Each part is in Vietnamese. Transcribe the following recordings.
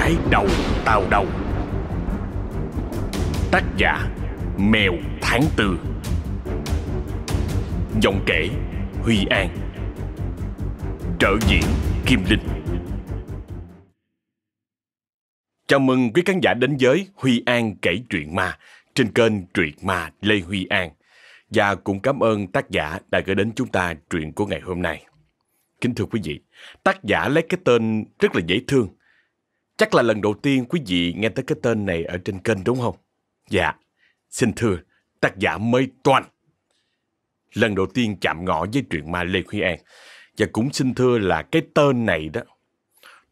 Cái đầu tao đầu. Tác giả Mèo tháng tư. Giọng kể Huy An. Trợ diễn Kim Linh. Chào mừng quý khán giả đến với Huy An kể truyện ma trên kênh Truyện Ma Lê Huy An. Và cũng cảm ơn tác giả đã gửi đến chúng ta truyện của ngày hôm nay. Kính thưa quý vị, tác giả lấy cái tên rất là dễ thương. Chắc là lần đầu tiên quý vị nghe tới cái tên này ở trên kênh đúng không? Dạ, xin thưa, tác giả mới toàn. Lần đầu tiên chạm ngõ với truyện ma Lê Huy An. Và cũng xin thưa là cái tên này đó,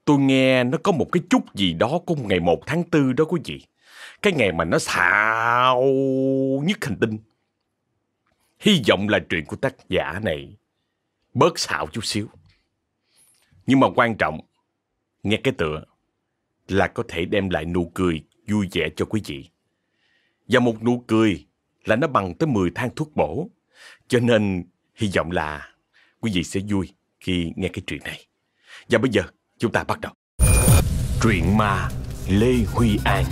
tôi nghe nó có một cái chút gì đó của ngày 1 tháng 4 đó quý vị. Cái ngày mà nó xạo nhất hành tinh. Hy vọng là truyện của tác giả này bớt xạo chút xíu. Nhưng mà quan trọng, nghe cái tựa là có thể đem lại nụ cười vui vẻ cho quý vị. Và một nụ cười là nó bằng tới 10 thang thuốc bổ. Cho nên hy vọng là quý vị sẽ vui khi nghe cái chuyện này. Và bây giờ chúng ta bắt đầu. Truyện ma Lê Huy An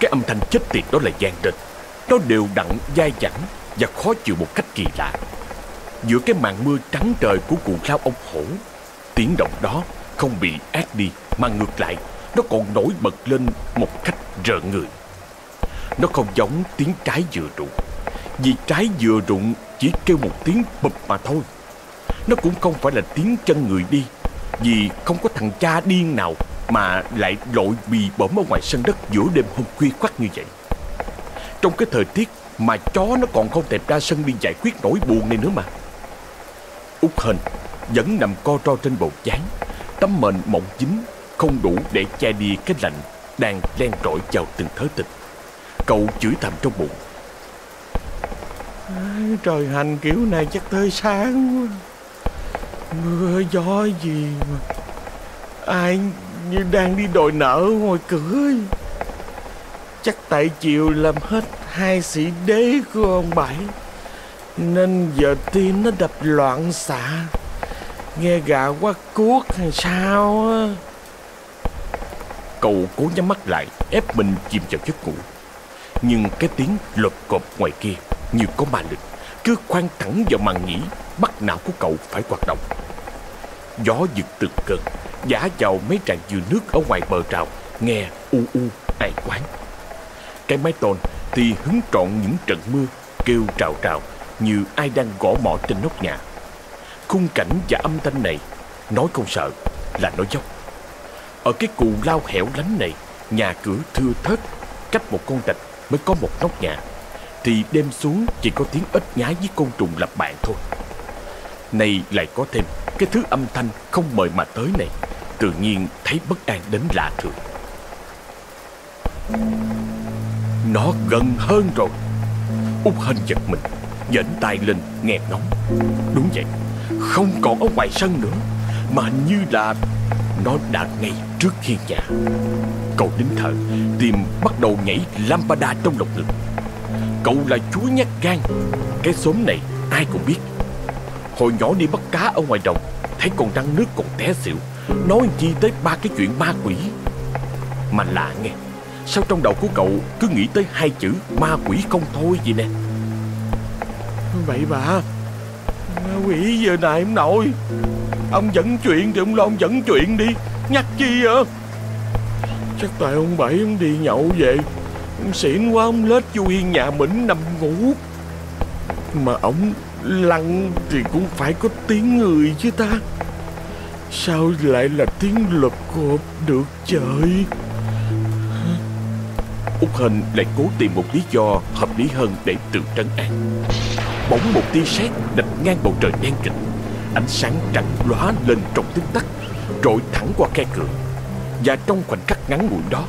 Cái âm thanh chết tiệt đó là gian định Nó đều đặn, dai dẳng và khó chịu một cách kỳ lạ Giữa cái màn mưa trắng trời của cụ lao ông hổ, Tiếng động đó không bị át đi Mà ngược lại, Nó còn nổi bật lên một cách rợn người. Nó không giống tiếng trái dừa rụng, Vì trái dừa rụng chỉ kêu một tiếng bụp mà thôi. Nó cũng không phải là tiếng chân người đi, Vì không có thằng cha điên nào Mà lại lội bì bõm ở ngoài sân đất giữa đêm hôm khuya khoắt như vậy. Trong cái thời tiết mà chó nó còn không thèm ra sân đi giải quyết nỗi buồn này nữa mà. Út Hên vẫn nằm co ro trên bầu chán Tấm mền mỏng chính không đủ để che đi cái lạnh đang len trỗi vào từng thớ thịt. Cậu chửi thầm trong bụng. Trời, hành kiểu này chắc tới sáng quá. Mưa, gió gì mà. Ai như đang đi đòi nợ ngoài cửa Chắc tại chiều làm hết hai sĩ đế của ông Bảy. Nên giờ tim nó đập loạn xạ. Nghe gà quá cuốc hay sao á. Cậu cố nhắm mắt lại Ép mình chìm vào giấc ngủ. Nhưng cái tiếng lột cộp ngoài kia Như có ma lực Cứ khoan thẳng vào màn nhĩ Bắt não của cậu phải hoạt động. Gió giật từng cơn Giả vào mấy tràn dừa nước ở ngoài bờ rào, Nghe u u ai quán. Cái mái tôn thì hứng trọn những trận mưa Kêu trào trào. Như ai đang gõ mỏ trên nóc nhà. Khung cảnh và âm thanh này, Nói không sợ là nói dốc. Ở cái cù lao hẻo lánh này, Nhà cửa thưa thớt, Cách một con rạch mới có một nóc nhà. Thì đêm xuống chỉ có tiếng ếch nhái với côn trùng lập bạn thôi. Này lại có thêm Cái thứ âm thanh không mời mà tới này, Tự nhiên thấy bất an đến lạ thường. Nó gần hơn rồi. Út hên giật mình. Dễn tay lên nghe ngóng. Đúng vậy, Không còn ở ngoài sân nữa, Mà như là Nó đã ngay trước hiên nhà. Cậu nín thở Tim bắt đầu nhảy lambada trong lồng ngực. Cậu là chúa nhát gan, Cái xóm này ai cũng biết. Hồi nhỏ đi bắt cá ở ngoài đồng, Thấy con răng nước còn té xỉu, Nói chi tới ba cái chuyện ma quỷ. Mà lạ nghe, Sao trong đầu của cậu cứ nghĩ tới hai chữ ma quỷ không thôi vậy nè? Vậy bà Quỷ giờ này ông nội Ông dẫn chuyện thì ông lo ông dẫn chuyện đi. Nhắc chi vậy? Chắc tại ông Bảy ông đi nhậu về. Ông xỉn quá, ông lết vô yên nhà mình nằm ngủ. Mà ông lăn thì cũng phải có tiếng người chứ ta. Sao lại là tiếng lụp cộp được trời? Út hình lại cố tìm một lý do hợp lý hơn để tự trấn an. Bỗng một tia sét đập ngang bầu trời đen kịt. Ánh sáng trắng lóa lên trong tích tắc Trội thẳng qua khe cửa. Và trong khoảnh khắc ngắn ngủi đó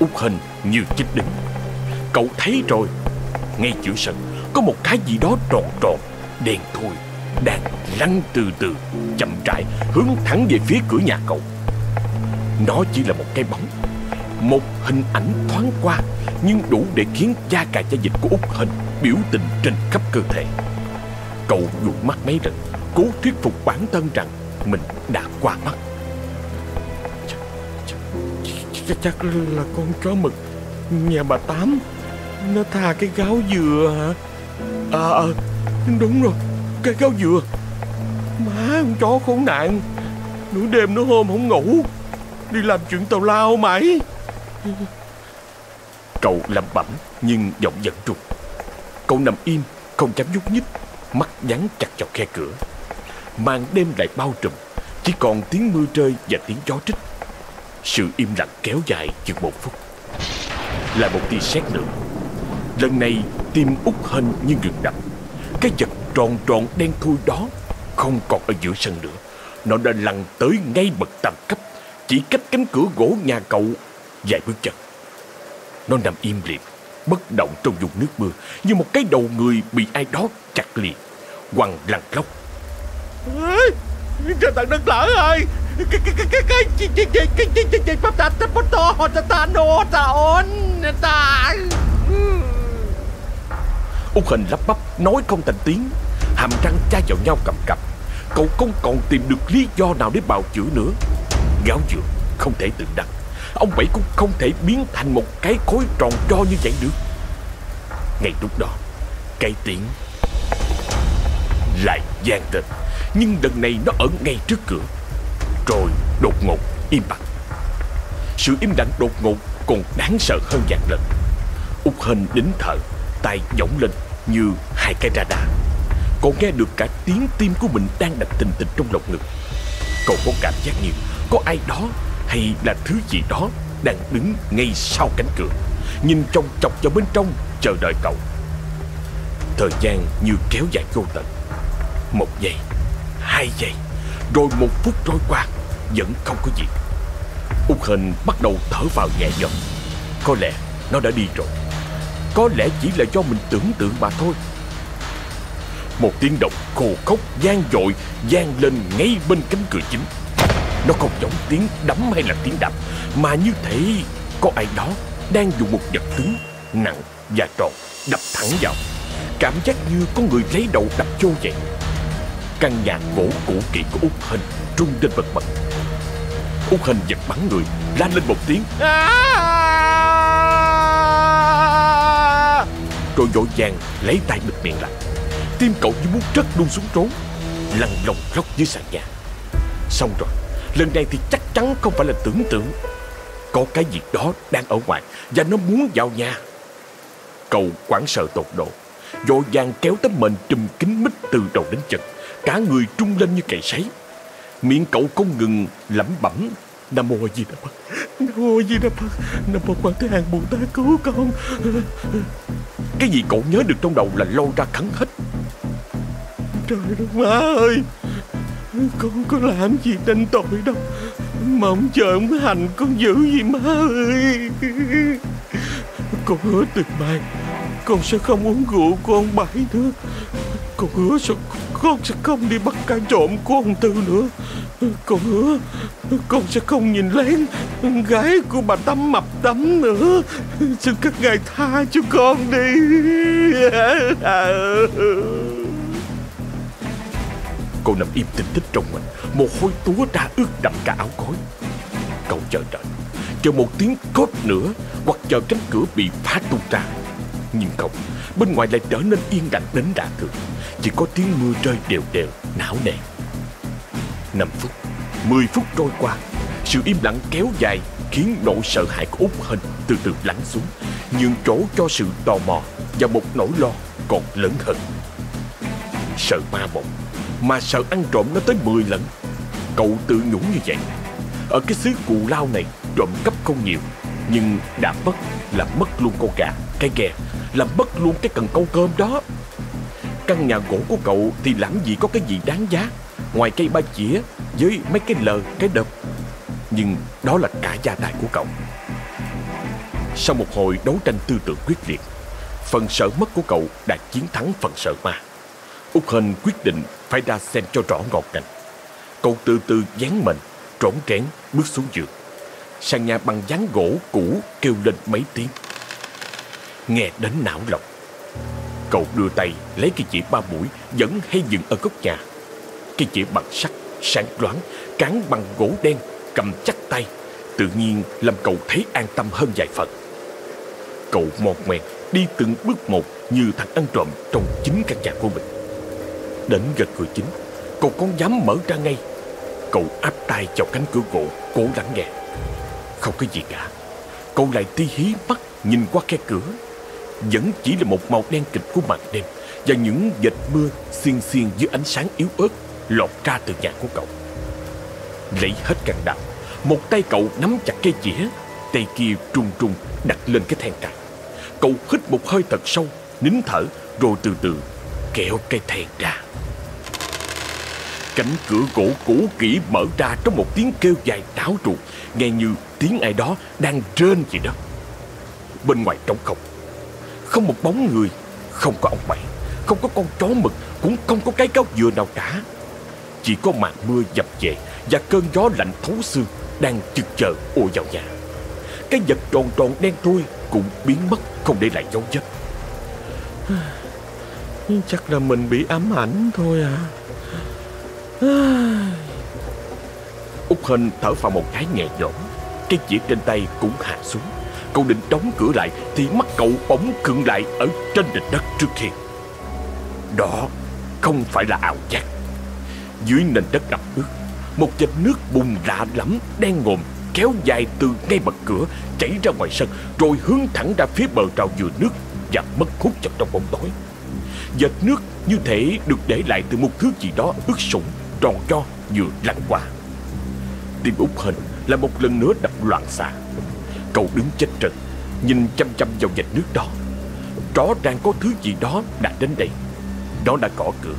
Út hình như chết đứng Cậu thấy rồi, Ngay giữa sân, Có một cái gì đó tròn tròn, Đen thui, Đang lăn từ từ, Chậm rãi hướng thẳng về phía cửa nhà cậu. Nó chỉ là một cái bóng, Một hình ảnh thoáng qua, Nhưng đủ để khiến da cà da dịch của Út hình Biểu tình trên khắp cơ thể. Cậu dụi mắt mấy lần cố thuyết phục bản thân rằng mình đã qua mắt. Chắc, chắc là con chó mực nhà bà Tám. Nó tha cái gáo dừa hả? À, à đúng rồi Cái gáo dừa. Má con chó khốn nạn Nửa đêm nửa hôm không ngủ. Đi làm chuyện tào lao mày Cậu lẩm bẩm nhưng giọng vẫn trục Cậu nằm im, Không dám nhúc nhích, Mắt dán chặt vào khe cửa. Màn đêm lại bao trùm, Chỉ còn tiếng mưa rơi và tiếng gió trích. Sự im lặng kéo dài chừng một phút. Lại một tia sét nữa. Lần này, tim út hên như ngừng đập. Cái vật tròn tròn đen thui đó Không còn ở giữa sân nữa. Nó đã lăn tới ngay bậc tam cấp, Chỉ cách cánh cửa gỗ nhà cậu Vài bước chân. Nó nằm im liệt. Bất động trong vùng nước mưa Như một cái đầu người bị ai đó chặt liền Quằn lăn lóc Trời tận đất lỡ ơi cái cái cái cái cái cái cái cái cái cái cái cái tạt bắp bắp to ta ta nô ta ôn ta Út hình lắp bắp nói không thành tiếng Hàm răng cha vào nhau cầm cập Cậu không còn tìm được lý do nào để bào chữa nữa Gáo dừa không thể tự đắc Ông Bảy cũng không thể biến thành một cái khối tròn tro như vậy được. Ngay lúc đó, Cây tiễn Lại gian tịch Nhưng lần này nó ở ngay trước cửa, Rồi đột ngột im bặt. Sự im lặng đột ngột còn đáng sợ hơn vạn lần. Út hình đính thở, tay giỏng lên như hai cái radar. Cậu nghe được cả tiếng tim của mình đang đập tình tình trong lồng ngực. Cậu có cảm giác như có ai đó hay là thứ gì đó đang đứng ngay sau cánh cửa Nhìn trông chọc vào bên trong chờ đợi cậu. Thời gian như kéo dài vô tận. Một giây, hai giây Rồi một phút trôi qua Vẫn không có gì. Úc hình bắt đầu thở vào nhẹ nhõm. Có lẽ nó đã đi rồi. Có lẽ chỉ là do mình tưởng tượng mà thôi. Một tiếng động khô khốc gian dội gian lên ngay bên cánh cửa chính. Nó không giống tiếng đấm hay là tiếng đập Mà như thể có ai đó đang dùng một vật cứng nặng và tròn đập thẳng vào. Cảm giác như có người lấy đầu đập vô vậy. Căn nhà gỗ cũ kỹ của Út Hình trung lên bật bật Út Hình giật bắn người La lên một tiếng. Rồi vội vàng lấy tay bịt miệng lại. Tim cậu như muốn trất luôn xuống trốn Lăn lồng lóc dưới sàn nhà. Xong rồi Lần này thì chắc chắn không phải là tưởng tượng. Có cái gì đó đang ở ngoài Và nó muốn vào nhà. Cậu quảng sợ tột độ. Vội vàng kéo tấm mền trùm kín mít từ đầu đến chân. Cả người trung lên như cày sấy. Miệng cậu không ngừng lẩm bẩm, Nam mô Di Đà Phật. Nam mô Di Đà Phật. Nam mô Quan Thế Hàng Bồ Tát, cứu con. Cái gì cậu nhớ được trong đầu là lôi ra khắn hết. Trời đất má ơi con có làm gì nên tội đâu. Mà ông trời ông hành con dữ gì má ơi. Con hứa từ mai Con sẽ không uống rượu của ông Bảy nữa. Con hứa sẽ, con sẽ không đi bắt cá trộm của ông Tư nữa. Con hứa Con sẽ không nhìn lén Gái của bà Tâm mập tắm nữa. Xin các ngài tha cho con đi. Cô nằm im tinh tích trong mình. Mồ hôi túa ra ướt đậm cả áo gối Cậu chờ đợi. Chờ một tiếng cốt nữa, Hoặc chờ cánh cửa bị phá tung ra. Nhưng không, Bên ngoài lại trở nên yên lặng đến lạ thường. Chỉ có tiếng mưa rơi đều đều Não nề. 5 phút 10 phút trôi qua. Sự im lặng kéo dài Khiến nỗi sợ hãi của Út Hình từ từ lắng xuống. Nhường chỗ cho sự tò mò Và một nỗi lo còn lớn hơn. Sợ ma mộng. Mà sợ ăn trộm nó tới 10 lần. Cậu tự nhủ như vậy. Ở cái xứ cù lao này, Trộm cắp không nhiều, Nhưng đã mất là mất luôn con gà. Cái ghe Là mất luôn cái cần câu cơm đó. Căn nhà gỗ của cậu Thì làm gì có cái gì đáng giá. Ngoài cây ba chĩa Với mấy cái lờ, cái đập. Nhưng đó là cả gia tài của cậu. Sau một hồi đấu tranh tư tưởng quyết liệt, Phần sợ mất của cậu đã chiến thắng phần sợ ma. Úc Hên quyết định phải ra xem cho rõ ngọn ngành Cậu từ từ dán mình Trốn trén bước xuống giường Sàn nhà bằng dáng gỗ cũ kêu lên mấy tiếng Nghe đến não lòng Cậu đưa tay lấy cái chỉ ba mũi Vẫn hay dựng ở góc nhà Cây chỉ bằng sắt, sáng loáng, cán bằng gỗ đen, cầm chắc tay. Tự nhiên làm cậu thấy an tâm hơn vài phần. Cậu mòn mèn đi từng bước một như thằng ăn trộm trong chính căn nhà của mình. Đến gần cửa chính, cậu con dám mở ra ngay. Cậu áp tay vào cánh cửa gỗ, cố lắng nghe. Không có gì cả. Cậu lại ti hí mắt nhìn qua khe cửa. Vẫn chỉ là một màu đen kịch của màn đêm và những vệt mưa xiên xiên dưới ánh sáng yếu ớt lọt ra từ nhà của cậu. Lấy hết càng đạp một tay cậu nắm chặt cây chĩa, tay kia trung trung đặt lên cái then cài. Cậu hít một hơi thật sâu, nín thở rồi từ từ kéo cây thèn ra. Cánh cửa gỗ cũ kỹ mở ra trong một tiếng kêu dài táo ruột nghe như tiếng ai đó đang rên gì đó. Bên ngoài trống không, không một bóng người, không có ông bảy, không có con chó mực, cũng không có cái cáo dừa nào cả. Chỉ có màn mưa dập về và cơn gió lạnh thấu xương đang chực chờ ô vào nhà. Cái vật tròn tròn đen trôi cũng biến mất không để lại dấu vết. Chắc là mình bị ám ảnh thôi à. Út Hên thở vào một cái nhẹ nhõm. Cái chĩa trên tay cũng hạ xuống. Cậu định đóng cửa lại Thì mắt cậu bỗng khựng lại Ở trên nền đất trước khi Đó không phải là ảo giác. Dưới nền đất ẩm ướt Một vệt nước bùng lạ lắm Đen ngồm kéo dài từ ngay bậc cửa, Chảy ra ngoài sân, Rồi hướng thẳng ra phía bờ trào dừa nước Và mất hút vào trong bóng tối. Vệt nước như thể được để lại từ một thứ gì đó ướt sũng tròn cho vừa lăn qua Tim út hình là một lần nữa đập loạn xạ. Cậu đứng chết trận, Nhìn chăm chăm vào vệt nước đó. Rõ ràng có thứ gì đó đã đến đây. Nó đã cỏ cửa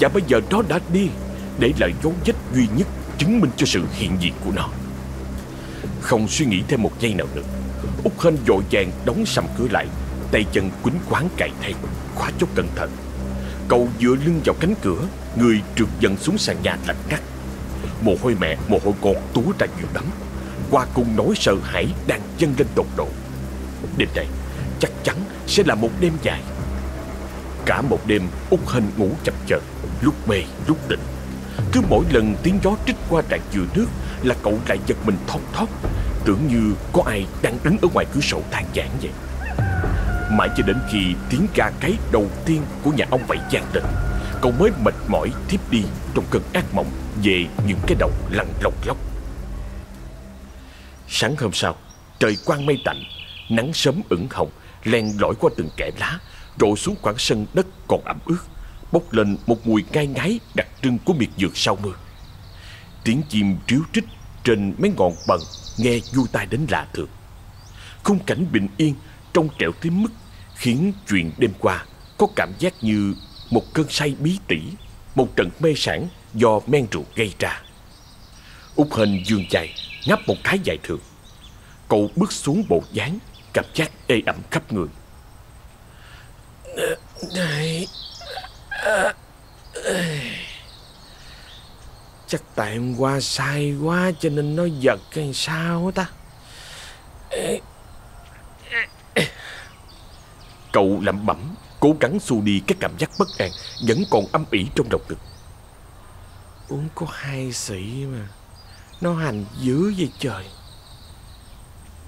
Và bây giờ nó đã đi Để lại dấu vết duy nhất Chứng minh cho sự hiện diện của nó. Không suy nghĩ thêm một giây nào nữa Út Hên vội vàng đóng sầm cửa lại Tay chân quýnh quán cài thay. Khóa chốt cẩn thận. Cậu dựa lưng vào cánh cửa Người trượt dần xuống sàn nhà lạnh cắt Mồ hôi mẹ, mồ hôi con túa ra nhiều lắm Qua cùng nỗi sợ hãi đang dâng lên tột độ. Đêm nay chắc chắn sẽ là một đêm dài. Cả một đêm Út Hên ngủ chập chờn Lúc mê lúc tỉnh. Cứ mỗi lần tiếng gió trích qua rạn dừa nước Là cậu lại giật mình thon thót Tưởng như có ai đang đứng ở ngoài cửa sổ than giảng vậy. Mãi cho đến khi tiếng ca cái đầu tiên của nhà ông vậy gian lên Cậu mới mệt mỏi thiếp đi trong cơn ác mộng về những cái đầu lăn lọc lóc. Sáng hôm sau, trời quang mây tạnh Nắng sớm ửng hồng len lỏi qua từng kẽ lá Rộ xuống khoảng sân đất còn ẩm ướt Bốc lên một mùi ngai ngái đặc trưng của miệt dược sau mưa. Tiếng chim tríu trích trên mấy ngọn bần Nghe vui tai đến lạ thường. Khung cảnh bình yên trong trẻo tới mức khiến chuyện đêm qua có cảm giác như một cơn say bí tỉ, một trận mê sản do men rượu gây ra. Úc Hên dương chạy, ngắp một cái dài thường. Cậu bước xuống bộ dáng, cảm giác ê ẩm khắp người. Này, à, chắc tại hôm qua say quá cho nên nó giật cái sao ta. Cậu lẩm bẩm Cố gắng xua đi cái cảm giác bất an Vẫn còn âm ỉ trong đầu ngực Uống có hai sĩ mà Nó hành dữ vậy trời.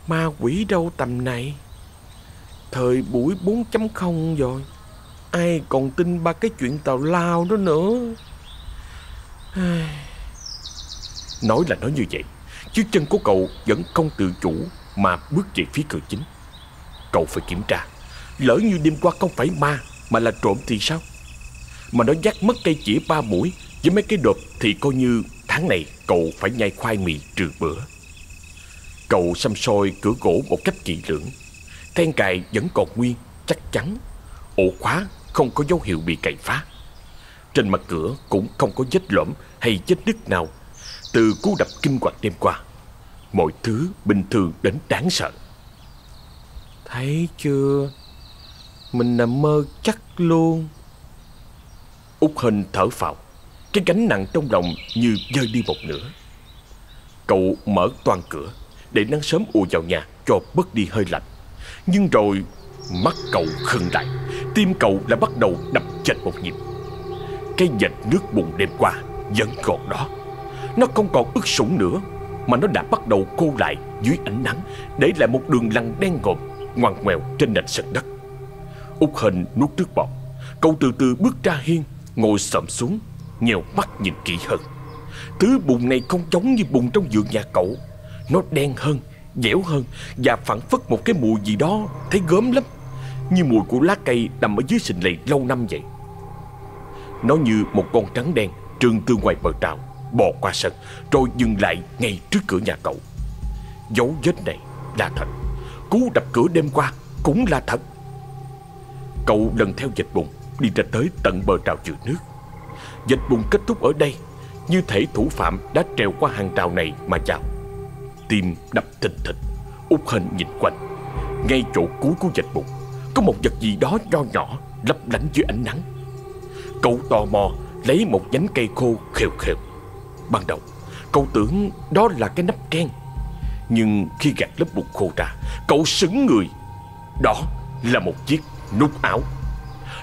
Ma quỷ đâu tầm này? Thời buổi 4.0 rồi Ai còn tin ba cái chuyện tào lao đó nữa? Nói là nói như vậy Chứ chân của cậu vẫn không tự chủ Mà bước về phía cửa chính. Cậu phải kiểm tra Lỡ như đêm qua không phải ma, Mà là trộm thì sao? Mà nó dắt mất cây chỉ ba mũi, Với mấy cái đột thì coi như Tháng này cậu phải nhai khoai mì trừ bữa. Cậu xăm soi cửa gỗ một cách kỳ lưỡng. Then cài vẫn còn nguyên, Chắc chắn. Ổ khóa không có dấu hiệu bị cậy phá. Trên mặt cửa cũng không có vết lõm Hay vết nứt nào. Từ cú đập kinh quạt đêm qua, Mọi thứ bình thường đến đáng sợ. Thấy chưa? Mình nằm mơ chắc luôn. Út hình thở phào. Cái gánh nặng trong lòng như rơi đi một nửa. Cậu mở toàn cửa Để nắng sớm ùa vào nhà cho bớt đi hơi lạnh. Nhưng rồi mắt cậu khừng lại. Tim cậu lại bắt đầu đập chệch một nhịp. Cái dệt nước bùn đêm qua vẫn còn đó. Nó không còn ướt sũng nữa, Mà nó đã bắt đầu cô lại dưới ánh nắng. Để lại một đường lằn đen ngòm Ngoằn ngoèo trên nền sân đất. Út hình nuốt nước bọt. Cậu từ từ bước ra hiên, Ngồi sầm xuống Nhèo mắt nhìn kỹ hơn. Thứ bùn này không giống như bùn trong vườn nhà cậu. Nó đen hơn, Dẻo hơn Và phản phất một cái mùi gì đó Thấy gớm lắm, Như mùi của lá cây nằm ở dưới sình lầy lâu năm vậy. Nó như một con trắng đen Trương từ ngoài bờ trào, Bò qua sân, Rồi dừng lại ngay trước cửa nhà cậu. Dấu vết này là thật. Cú đập cửa đêm qua cũng là thật. Cậu lần theo dịch bùn Đi ra tới tận bờ trào chữ nước. Dịch bùn kết thúc ở đây, Như thể thủ phạm đã trèo qua hàng rào này mà vào. Tim đập thình thịch Út hình nhìn quanh. Ngay chỗ cuối của dịch bụng Có một vật gì đó nho nhỏ, Lấp lánh dưới ánh nắng. Cậu tò mò lấy một nhánh cây khô khều khều. Ban đầu, Cậu tưởng đó là cái nắp ken Nhưng khi gạt lớp bùn khô ra, Cậu sững người. Đó là một chiếc nút áo.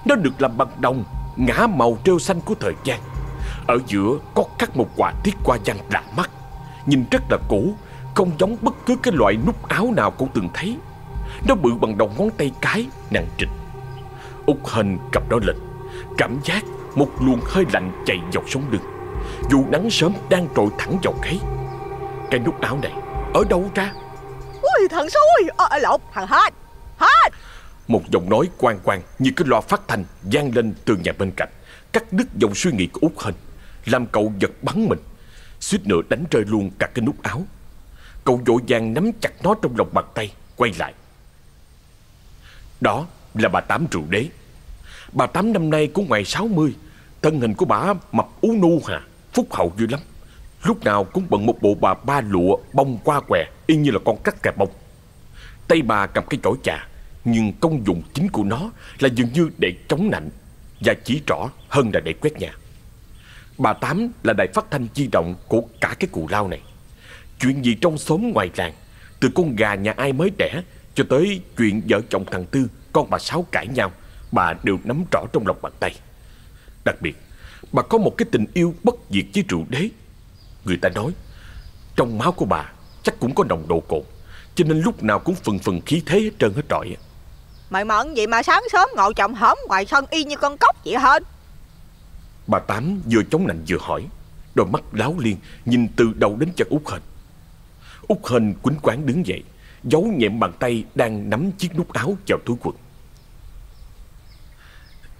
Nó được làm bằng đồng Ngã màu treo xanh của thời gian. Ở giữa có cắt một quả tiết qua văn lạ mắt. Nhìn rất là cũ Không giống bất cứ cái loại nút áo nào cô từng thấy. Nó bự bằng đầu ngón tay cái nặng trịch. Úc hên cầm nó lên Cảm giác một luồng hơi lạnh chạy dọc sống lưng. Dù nắng sớm đang trội thẳng vào gáy. Cái nút áo này ở đâu ra? Ui thằng xui à, Lộc thằng hết Hết. Một giọng nói quang quang như cái loa phát thanh vang lên từ nhà bên cạnh. Cắt đứt dòng suy nghĩ của Út Hên, Làm cậu giật bắn mình. Suýt nữa đánh rơi luôn cả cái nút áo. Cậu vội vàng nắm chặt nó trong lòng bàn tay, Quay lại. Đó là bà Tám rượu đế. Bà Tám năm nay cũng ngoài 60 Thân hình của bà mập ú nu hà, Phúc hậu dữ lắm. Lúc nào cũng bận một bộ bà ba lụa bông qua què, Y như là con cắt cà bông. Tay bà cầm cái chổi trà nhưng công dụng chính của nó Là dường như để chống nạnh Và chỉ rõ hơn là để quét nhà. Bà Tám là đài phát thanh di động Của cả cái cụ lao này. Chuyện gì trong xóm ngoài làng, Từ con gà nhà ai mới đẻ Cho tới chuyện vợ chồng thằng Tư, Con bà Sáu cãi nhau, Bà đều nắm rõ trong lòng bàn tay. Đặc biệt, Bà có một cái tình yêu bất diệt với rượu đế. Người ta nói, Trong máu của bà chắc cũng có nồng độ cồn, Cho nên lúc nào cũng phần phần khí thế hết trơn hết trọi. Mày mận gì mà sáng sớm ngồi chồng hổm ngoài sân y như con cóc vậy hên? Bà Tám vừa chống nạnh vừa hỏi Đôi mắt láo liên Nhìn từ đầu đến chân Út Hên. Út Hên quýnh quán đứng dậy Giấu nhẹm bàn tay đang nắm chiếc nút áo vào túi quần.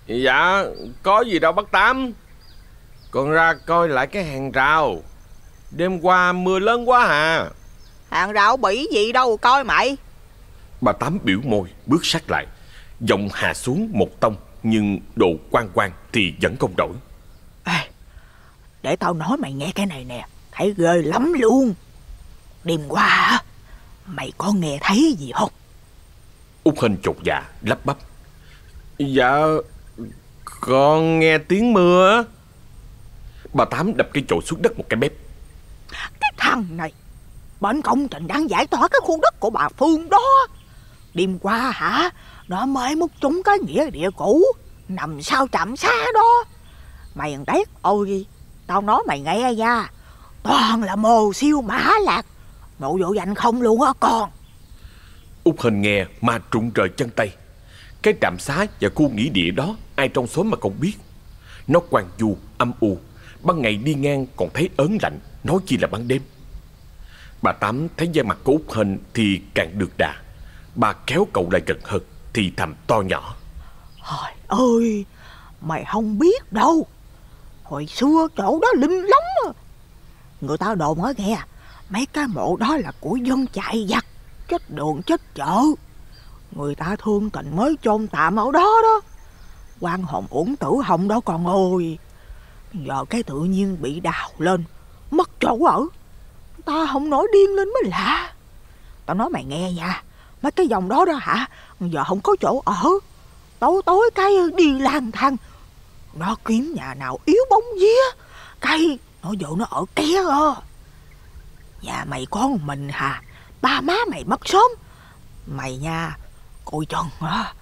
Dạ có gì đâu bác Tám. Con ra coi lại cái hàng rào. Đêm qua mưa lớn quá à Hàng rào bỉ gì đâu coi mày Bà Tám biểu môi bước sát lại. Giọng hạ xuống một tông Nhưng độ quan quan thì vẫn không đổi. Ê, Để tao nói mày nghe cái này nè Thấy ghê lắm luôn. Đêm qua Mày có nghe thấy gì không? Út Hên chột dạ lắp bắp. Dạ Con nghe tiếng mưa Bà Tám đập cái chổi xuống đất một cái bếp. Cái thằng này Bên công trình đang giải tỏa cái khu đất của bà Phương đó Đêm qua hả? Nó mới múc trúng cái nghĩa địa cũ. Nằm sau trạm xa đó? Mày thằng đét, Ôi Tao nói mày nghe ra Toàn là mồ siêu mã lạc. Mộ vụ dành không luôn á con. Út hình nghe mà trụng trời chân tay. Cái trạm xá và khu nghỉ địa đó Ai trong xóm mà không biết. Nó quang du, âm u. Ban ngày đi ngang còn thấy ớn lạnh Nói chi là ban đêm. Bà Tám thấy da mặt của Út hình Thì càng được đà. Bà kéo cậu lại gần hơn, Thì thầm to nhỏ. Trời ơi, Mày không biết đâu. Hồi xưa chỗ đó linh lắm. Người ta đồn á nghe, Mấy cái mộ đó là của dân chạy giặc, Chết đường chết chợ. Người ta thương tình mới chôn tạm ở đó đó. Quan hồn uổng tử hồng đó còn ôi Giờ cái tự nhiên bị đào lên, Mất chỗ ở. Ta không nổi điên lên mới lạ. Tao nói mày nghe nha Mấy cái dòng đó đó hả? Giờ không có chỗ ở. Tối tối cái đi lang thang. Nó kiếm nhà nào yếu bóng vía. Cái nó vô nó ở ké à Nhà mày con mình hà Ba má mày mất sớm. Mày nha, Coi chừng á.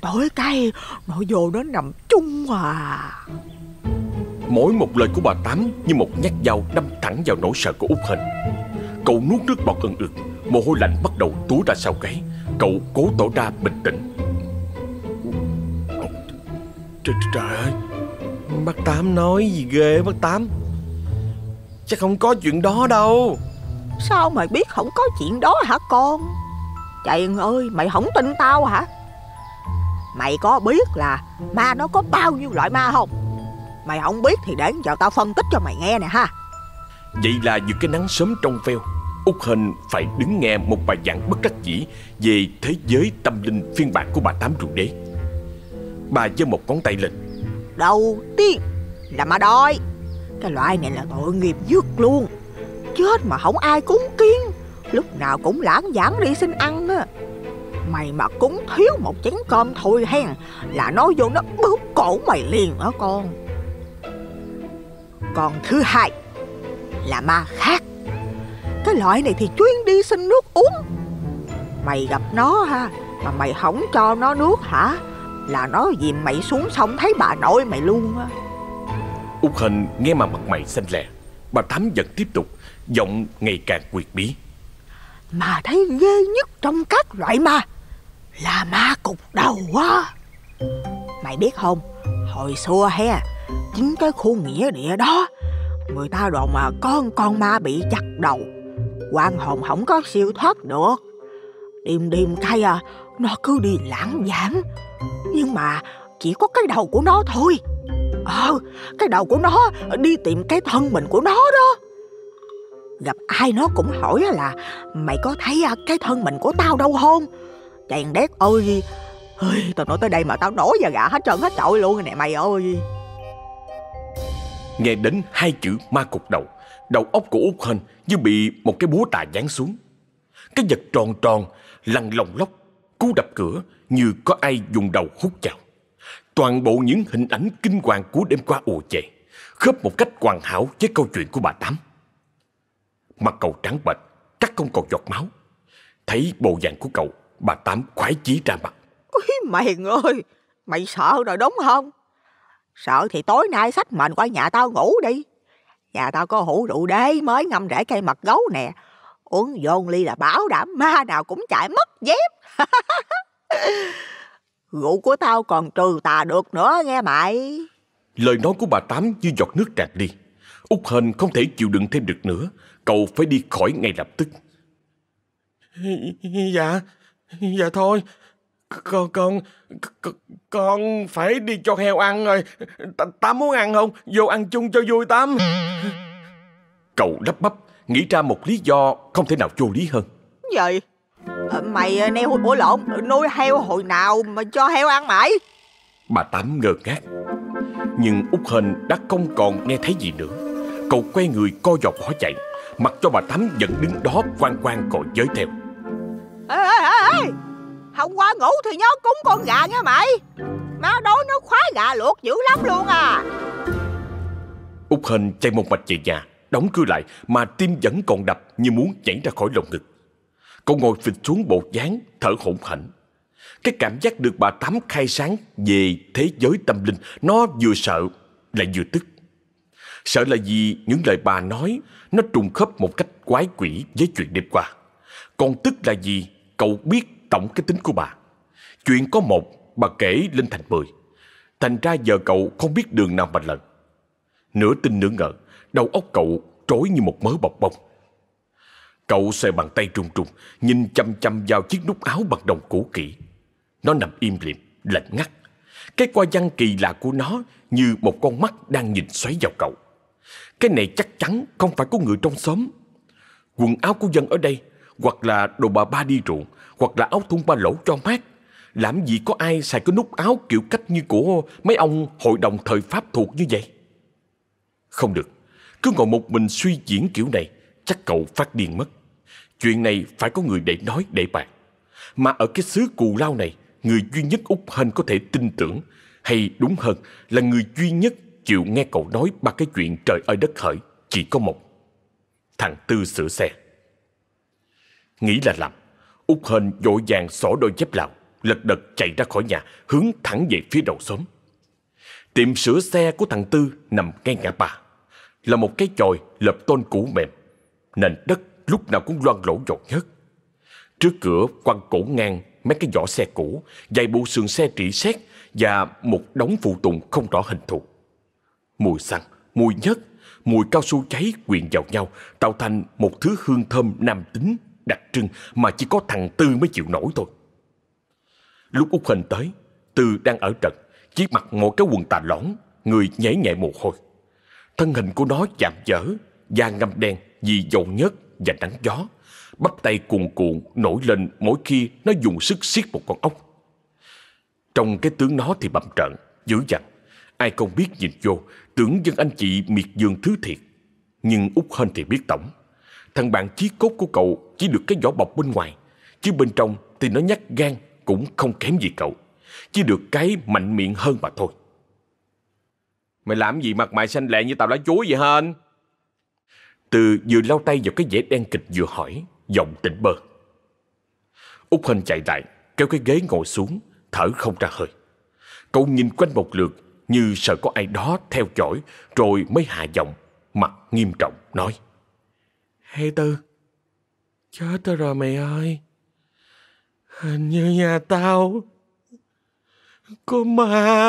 Tối cái nó vô nó nằm chung à. Mỗi một lời của bà Tám như một nhát dao đâm thẳng vào nỗi sợ của Út Hình. Cậu nuốt nước bọt ừng ực Mồ hôi lạnh bắt đầu túa ra sau gáy. Cậu cố tỏ ra bình tĩnh. Trời, trời ơi. Bác Tám nói gì ghê bác Tám? Chắc không có chuyện đó đâu. Sao mày biết không có chuyện đó hả con? Chàng ơi mày không tin tao hả? Mày có biết là ma nó có bao nhiêu loại ma không? Mày không biết thì để cho tao phân tích cho mày nghe nè ha. Vậy là giữa cái nắng sớm trong veo Úc Hên phải đứng nghe một bài giảng bất đắc dĩ Về thế giới tâm linh phiên bản của bà Tám Rượu Đế. Bà giơ một ngón tay lên. Đầu tiên là ma đói Cái loại này là tội nghiệp dứt luôn. Chết mà không ai cúng kiến. Lúc nào cũng lãng giảng đi xin ăn á. Mày mà cúng thiếu một chén cơm thôi hen Là nó vô nó bóp cổ mày liền đó con. Còn thứ hai Là ma khác. Cái loại này thì chuyên đi xin nước uống. Mày gặp nó ha Mà mày không cho nó nước hả? Là nó dìm mày xuống sông thấy bà nội mày luôn á. Út Hên nghe mà mặt mày xanh lè Bà Tám vẫn tiếp tục Giọng ngày càng quyệt bí. Mà thấy ghê nhất trong các loại ma Là ma cục đầu á. Mày biết không Hồi xưa he Chính cái khu nghĩa địa đó Người ta đồn mà con con ma bị chặt đầu quan hồn không có siêu thoát được. Đêm đêm thay à Nó cứ đi lãng giảng. Nhưng mà chỉ có cái đầu của nó thôi. Ờ Cái đầu của nó đi tìm cái thân mình của nó đó. Gặp ai nó cũng hỏi là, Mày có thấy à, cái thân mình của tao đâu không? Chàng đét ơi ơi Tao nói tới đây mà tao nổi da gà hết trơn hết trội luôn nè mày ơi. Nghe đến hai chữ ma cục đầu Đầu óc của Út Hên như bị một cái búa tà giáng xuống. Cái vật tròn tròn, lăn lồng lóc, Cú đập cửa như có ai dùng đầu hút vào. Toàn bộ những hình ảnh kinh hoàng của đêm qua ùa về, Khớp một cách hoàn hảo với câu chuyện của bà Tám. Mặt cậu trắng bệch, Cắt không còn giọt máu. Thấy bộ dạng của cậu, Bà Tám khoái chí ra mặt. Úi, mày ơi Mày sợ rồi đúng không? Sợ thì tối nay sách mền qua nhà tao ngủ đi. Nhà tao có hũ rượu đế mới ngâm rễ cây mật gấu nè. Uống vô ly là bảo đảm ma nào cũng chạy mất dép. Rượu của tao còn trừ tà được nữa nghe mày. Lời nói của bà Tám như giọt nước tràn đi. Út Hên không thể chịu đựng thêm được nữa. Cậu phải đi khỏi ngay lập tức. Dạ Dạ thôi Con con con, con phải đi cho heo ăn rồi. Tám muốn ăn không? Vô ăn chung cho vui Tám Cậu lắp bắp Nghĩ ra một lý do không thể nào vô lý hơn. Gì? Ờ, Mày neo ủa lộn Nuôi heo hồi nào mà cho heo ăn mày? Bà Tám ngơ ngác. Nhưng Út Hên đã không còn nghe thấy gì nữa. Cậu quay người co giò bỏ chạy Mặc cho bà Tám vẫn đứng đó quan quan gọi giới theo. Ê ê ê ê Hôm qua ngủ thì nhớ cúng con gà nha mày. Má đói nó khoái gà luộc dữ lắm luôn à. Út Hên chạy một mạch về nhà, Đóng cửa lại mà tim vẫn còn đập Như muốn nhảy ra khỏi lồng ngực. Cậu ngồi phịch xuống bộ dáng Thở hổn hển. Cái cảm giác được bà Tám khai sáng Về thế giới tâm linh, Nó vừa sợ lại vừa tức. Sợ là vì những lời bà nói, Nó trùng khớp một cách quái quỷ Với chuyện đêm qua. Còn tức là gì cậu biết tổng cái tính của bà. Chuyện có một Bà kể lên thành mười. Thành ra giờ cậu không biết đường nào mà lần Nửa tin nửa ngờ Đầu óc cậu trối như một mớ bọc bông. Cậu xòe bàn tay trung trung Nhìn chăm chăm vào chiếc nút áo bằng đồng cũ kỹ. Nó nằm im lìm, lạnh ngắt. Cái qua văn kỳ lạ của nó Như một con mắt đang nhìn xoáy vào cậu. Cái này chắc chắn không phải của người trong xóm. Quần áo của dân ở đây hoặc là đồ bà ba đi ruộng, Hoặc là áo thun ba lỗ cho mát. Làm gì có ai xài cái nút áo kiểu cách như của mấy ông hội đồng thời Pháp thuộc như vậy? Không được. Cứ ngồi một mình suy diễn kiểu này, Chắc cậu phát điên mất. Chuyện này phải có người để nói, để bàn. Mà ở cái xứ cù lao này, Người duy nhất Úc Hên có thể tin tưởng, Hay đúng hơn, là người duy nhất Chịu nghe cậu nói ba cái chuyện trời ơi đất hỡi Chỉ có một. Thằng Tư sửa xe. Nghĩ là làm Úc Hên vội vàng xỏ đôi dép lào Lật đật chạy ra khỏi nhà Hướng thẳng về phía đầu xóm Tiệm sửa xe của thằng Tư nằm ngay ngã ba. Là một cái chòi lợp tôn cũ mềm. Nền đất lúc nào cũng loang lỗ dột nhất. Trước cửa quăng cổ ngang mấy cái vỏ xe cũ, dày bộ sườn xe trị xét và một đống phụ tùng không rõ hình thù. Mùi xăng, mùi nhất, mùi cao su cháy quyện vào nhau tạo thành một thứ hương thơm nam tính đặc trưng mà chỉ có thằng Tư mới chịu nổi thôi. Lúc Út Hình tới, Tư đang ở trận, chỉ mặc một cái quần tà lõn, người nhảy nhẹ mồ hôi. Thân hình của nó chạm dở, da ngâm đen vì dầu nhớt và nắng gió. Bắp tay cuồn cuộn nổi lên mỗi khi nó dùng sức siết một con ốc. Trong cái tướng nó thì bậm trợn, dữ dằn. Ai không biết nhìn vô, tưởng dân anh chị miệt dương thứ thiệt. Nhưng út Hên thì biết tổng. Thằng bạn chí cốt của cậu chỉ được cái vỏ bọc bên ngoài, chứ bên trong thì nó nhắc gan cũng không kém gì cậu. Chỉ được cái mạnh miệng hơn mà thôi. Mày làm gì mặt mày xanh lẹ như tao lá chuối vậy hên? Từ vừa lau tay vào cái vẻ đen kịch vừa hỏi, giọng tỉnh bơ. Út Hên chạy lại, kéo cái ghế ngồi xuống, thở không ra hơi. Cậu nhìn quanh một lượt như sợ có ai đó theo dõi rồi mới hạ giọng, mặt nghiêm trọng nói. Hey Tư, chết tao rồi mày ơi. Hình như nhà tao có ma.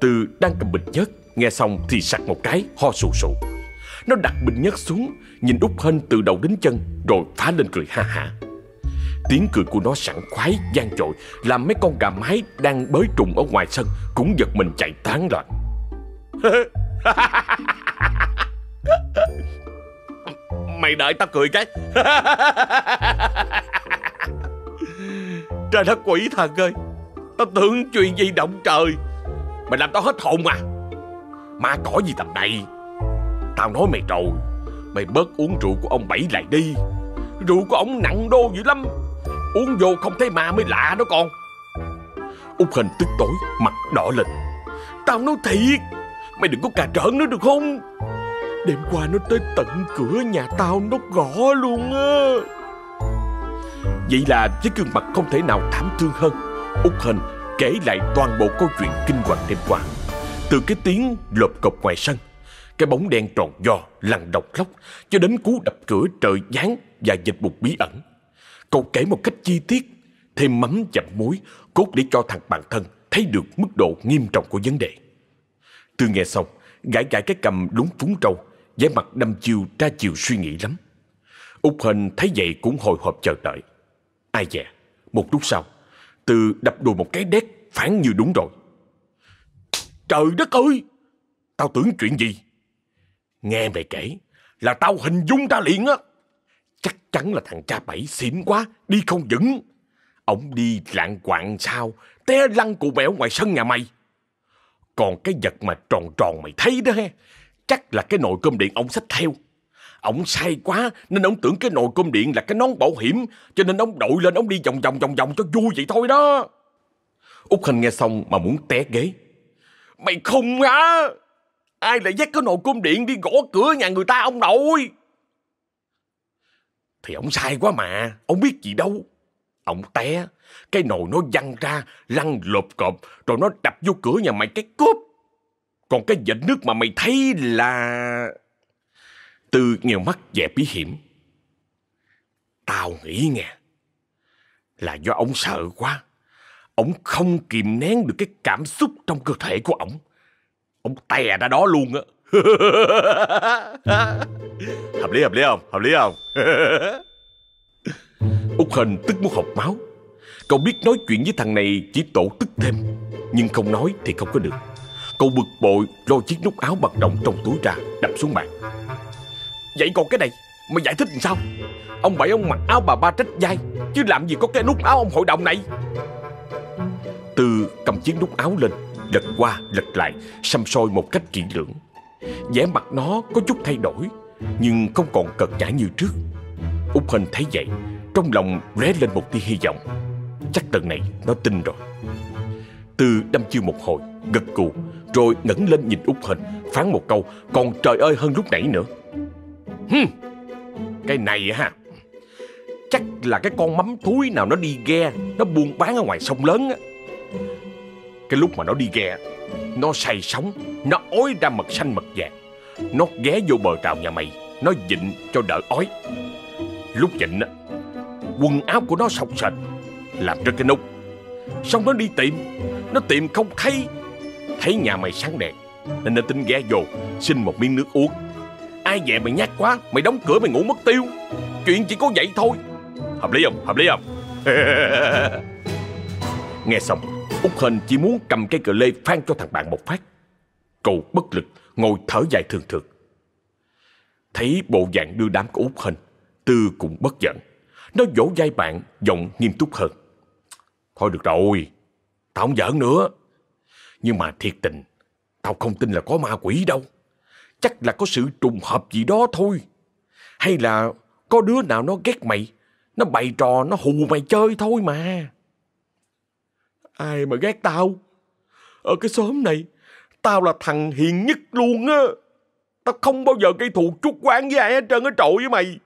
Tư đang cầm bình nhất, nghe xong thì sặc một cái, ho sù sụ. Nó đặt bình nhất xuống, nhìn Út Hên từ đầu đến chân, rồi phá lên cười ha ha. Tiếng cười của nó sảng khoái, gian trội, làm mấy con gà mái đang bới trùng ở ngoài sân cũng giật mình chạy tán loạn. Mày đợi tao cười cái. Trời đất quỷ thần ơi, tao tưởng chuyện gì động trời. Mày làm tao hết hồn mà. Ma cỏ gì tầm này. Tao nói mày rồi, mày bớt uống rượu của ông Bảy lại đi. Rượu của ông nặng đô dữ lắm Uống vô không thấy ma mới lạ đó con Út Hình tức tối Mặt đỏ lên Tao nói thiệt Mày đừng có cà trỡn nữa được không Đêm qua nó tới tận cửa nhà tao Nó gõ luôn á. Vậy là với gương mặt không thể nào thảm thương hơn Út Hình kể lại toàn bộ câu chuyện kinh hoàng đêm qua. Từ cái tiếng lộp cộp ngoài sân Cái bóng đen tròn do lằn độc lóc Cho đến cú đập cửa trời giáng Và dịch bụt bí ẩn. Cậu kể một cách chi tiết, thêm mắm chậm muối, cốt để cho thằng bạn thân thấy được mức độ nghiêm trọng của vấn đề. Từ nghe xong, gãi gãi cái cầm đúng phúng trâu, vẻ mặt đâm chiều ra chiều suy nghĩ lắm. úc Hên thấy vậy cũng hồi hộp chờ đợi. Ai dè, một lúc sau, Từ đập đùi một cái đét phản như đúng rồi. Trời đất ơi! Tao tưởng chuyện gì? Nghe mày kể là tao hình dung ra liền á. Chắc chắn là thằng cha bảy xỉn quá, đi không vững. Ông đi lạng quạng sao, té lăn cụ bẻo ngoài sân nhà mày. Còn cái vật mà tròn tròn mày thấy đó he, chắc là cái nồi cơm điện ông xách theo. Ông sai quá nên ông tưởng cái nồi cơm điện là cái nón bảo hiểm, cho nên ông đội lên ông đi vòng vòng vòng vòng cho vui vậy thôi đó. Út khanh nghe xong mà muốn té ghế. Mày khùng hả? Ai lại dắt cái nồi cơm điện đi gõ cửa nhà người ta ông nội? Thì ông sai quá mà, ông biết gì đâu. Ông té, cái nồi nó văng ra, lăn lộp cộp, rồi nó đập vô cửa nhà mày cái cốp. Còn cái vệt nước mà mày thấy là... Tư nghèo mắt về bí hiểm. Tao nghĩ nghe, là do ông sợ quá. Ông không kìm nén được cái cảm xúc trong cơ thể của ông. Ông tè ra đó luôn á. hợp lý hợp lý không? Hợp lý không? Út hình tức muốn học máu. Cậu biết nói chuyện với thằng này chỉ tổ tức thêm, nhưng không nói thì không có được. Cậu bực bội lôi chiếc nút áo bằng động trong túi ra, đập xuống bàn. Vậy còn cái này, mày giải thích làm sao? Ông bảy ông mặc áo bà ba trách dai chứ làm gì có cái nút áo ông hội đồng này? Từ cầm chiếc nút áo lên, lật qua lật lại, xăm soi một cách kỹ lưỡng vẻ mặt nó có chút thay đổi Nhưng không còn cợt nhã như trước Úc Hình thấy vậy Trong lòng ré lên một tia hy vọng Chắc lần này nó tin rồi Từ đâm chiêu một hồi Gật cù rồi ngẩng lên nhìn Út Hình Phán một câu Còn trời ơi hơn lúc nãy nữa. Hừm, Cái này ha. Chắc là cái con mắm thúi nào nó đi ghe Nó buôn bán ở ngoài sông lớn á. Cái lúc mà nó đi ghe Nó say sóng Nó ói ra mật xanh mật vàng. Nó ghé vô bờ trào nhà mày Nó dịnh cho đỡ ói. Lúc dịnh á Quần áo của nó sọc sệt Làm cho cái nút Xong nó đi tìm Nó tìm không thấy. Thấy nhà mày sáng đèn, Nên nó tính ghé vô, Xin một miếng nước uống. Ai dè mày nhát quá, Mày đóng cửa mày ngủ mất tiêu. Chuyện chỉ có vậy thôi. Hợp lý không? Hợp lý không? Nghe xong, Út Hên chỉ muốn cầm cây cờ lê phan cho thằng bạn một phát. Cậu bất lực, Ngồi thở dài thường thường. Thấy bộ dạng đưa đám của Út Hên, Tư cũng bất giận. Nó vỗ vai bạn, Giọng nghiêm túc hơn. Thôi được rồi, Tao không giỡn nữa. Nhưng mà thiệt tình, Tao không tin là có ma quỷ đâu. Chắc là có sự trùng hợp gì đó thôi. Hay là Có đứa nào nó ghét mày, Nó bày trò, nó hù mày chơi thôi mà. Ai mà ghét tao? Ở cái xóm này, Tao là thằng hiền nhất luôn á. Tao không bao giờ gây thù chút quán với ai hết trơn á trội với mày.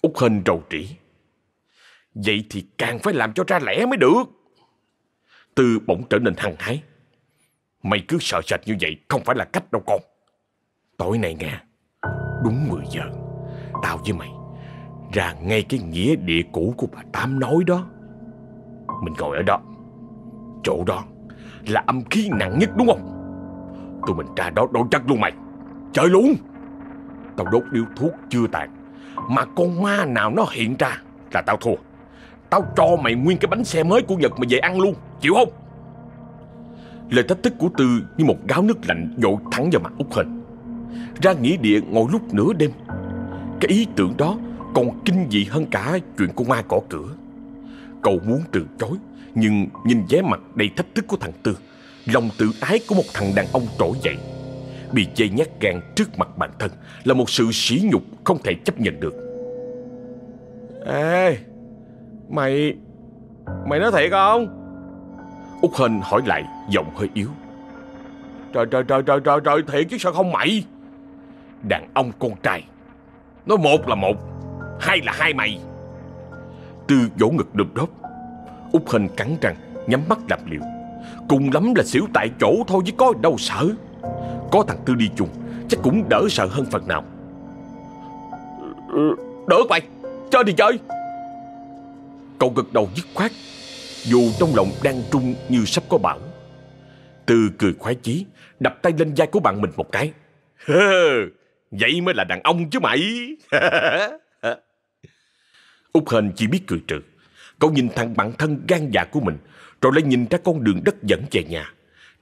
Út Hên trầu trĩ. Vậy thì càng phải làm cho ra lẽ mới được. Tư bỗng trở nên hăng hái. Mày cứ sợ sệt như vậy, Không phải là cách đâu con. Tối nay nghe, Đúng 10 giờ. Tao với mày Ra ngay cái nghĩa địa cũ của bà Tám nói đó. Mình ngồi ở đó, Chỗ đó Là âm khí nặng nhất đúng không? Tụi mình ra đó đổi chắc luôn mày. Chơi luôn. Tao đốt điếu thuốc chưa tàn, Mà con ma nào nó hiện ra Là tao thua. Tao cho mày nguyên cái bánh xe mới của Nhật mà về ăn luôn, Chịu không? Lời thách thức của Tư như một gáo nước lạnh dội thẳng vào mặt Úc Hình Ra nghĩa địa ngồi lúc nửa đêm. Cái ý tưởng đó còn kinh dị hơn cả chuyện con ma cỏ cửa. Cậu muốn từ chối, Nhưng nhìn vẻ mặt đầy thách thức của thằng Tư, Lòng tự ái của một thằng đàn ông trỗi dậy. Bị dây nhát gan trước mặt bản thân Là một sự sỉ nhục không thể chấp nhận được. Ê, Mày Mày nói thiệt không? Úc Hên hỏi lại, giọng hơi yếu. Trời trời trời trời trời trời, thiệt chứ sao không mày? Đàn ông con trai. Nói một là một, Hai là hai mày. Tư vỗ ngực đùm đốp. Úc Hên cắn răng, Nhắm mắt làm liều. Cùng lắm là xỉu tại chỗ thôi chứ có đâu sợ. Có thằng Tư đi chung, Chắc cũng đỡ sợ hơn phần nào. Được mày Chơi thì chơi. Cậu gật đầu dứt khoát. Dù trong lòng đang trung như sắp có bão Tư cười khoái chí, Đập tay lên vai của bạn mình một cái. Vậy mới là đàn ông chứ mày. Úc Hên chỉ biết cười trừ. Cậu nhìn thằng bạn thân gan dạ của mình, Rồi lại nhìn ra con đường đất dẫn về nhà.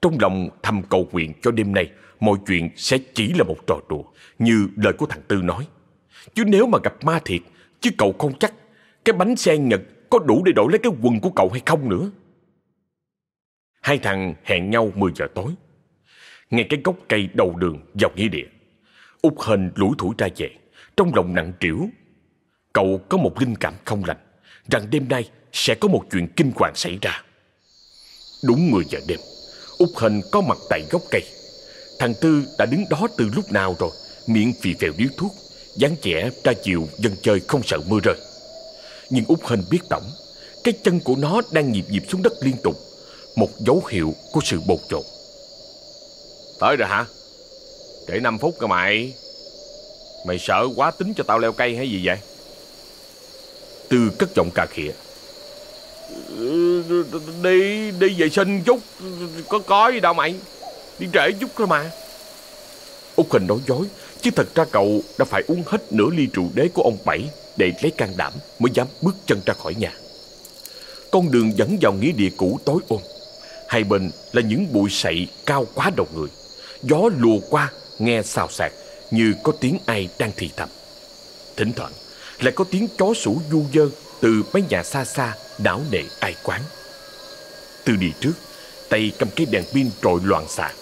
Trong lòng thầm cầu nguyện cho đêm nay, Mọi chuyện sẽ chỉ là một trò đùa, Như lời của thằng Tư nói. Chứ nếu mà gặp ma thiệt, Chứ cậu không chắc, Cái bánh xe Nhật có đủ để đổi lấy cái quần của cậu hay không nữa? Hai thằng hẹn nhau 10 giờ tối. Ngay cái gốc cây đầu đường dọc nghĩa địa. Úc Hên lủi thủi ra về. Trong lòng nặng trĩu, Cậu có một linh cảm không lành, Rằng đêm nay sẽ có một chuyện kinh hoàng xảy ra. Đúng 10 giờ đêm úc Hên có mặt tại gốc cây. Thằng Tư đã đứng đó từ lúc nào rồi? Miệng phì phèo điếu thuốc, dáng trẻ ra chiều dân chơi không sợ mưa rơi. Nhưng Út Hên biết tổng Cái chân của nó đang nhịp nhịp xuống đất liên tục. Một dấu hiệu của sự bột trộn Tới rồi hả? Để 5 phút cơ mày. Mày sợ quá tính cho tao leo cây hay gì vậy? Tư cất giọng cà khịa. Đi đi vệ sinh chút. Có có gì đâu mày. Đi trễ chút thôi mà. Út Hình nói dối Chứ thật ra cậu đã phải uống hết nửa ly rượu đế của ông Bảy để lấy can đảm mới dám bước chân ra khỏi nhà. Con đường dẫn vào nghĩa địa cũ tối ôm. Hai bên là những bụi sậy cao quá đầu người. Gió lùa qua, nghe xào xạc, Như có tiếng ai đang thì thầm. Thỉnh thoảng, lại có tiếng chó sủa du dơ Từ mấy nhà xa xa đảo nệ ai quán. Từ đi trước, Tay cầm cái đèn pin trội loạn xạ.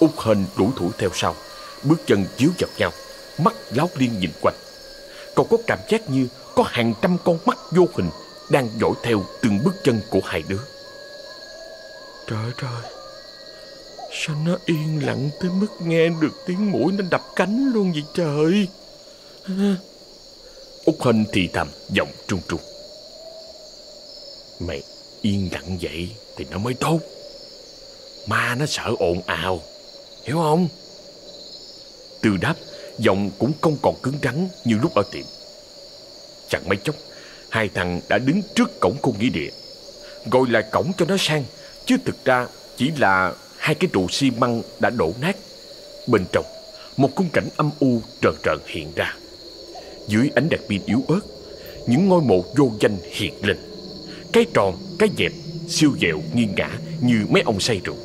Út hên đuổi thủ theo sau, Bước chân chiếu vào nhau, Mắt láo liên nhìn quanh. Cậu có cảm giác như Có hàng trăm con mắt vô hình Đang dõi theo từng bước chân của hai đứa. Trời trời Sao nó yên lặng tới mức nghe được tiếng mũi nó đập cánh luôn vậy trời? Út hên thì thầm giọng trung trung. Mày yên lặng vậy Thì nó mới tốt. Ma nó sợ ồn ào Hiểu không? Tư đáp Giọng cũng không còn cứng rắn như lúc ở tiệm. Chẳng mấy chốc Hai thằng đã đứng trước cổng khu nghĩa địa Gọi là cổng cho nó sang Chứ thực ra chỉ là hai cái trụ xi măng đã đổ nát. Bên trong Một khung cảnh âm u trợn trợn hiện ra. Dưới ánh đèn pin yếu ớt Những ngôi mộ vô danh hiện lên. Cái tròn, cái dẹp Siêu dẹo nghiêng ngã như mấy ông say rượu.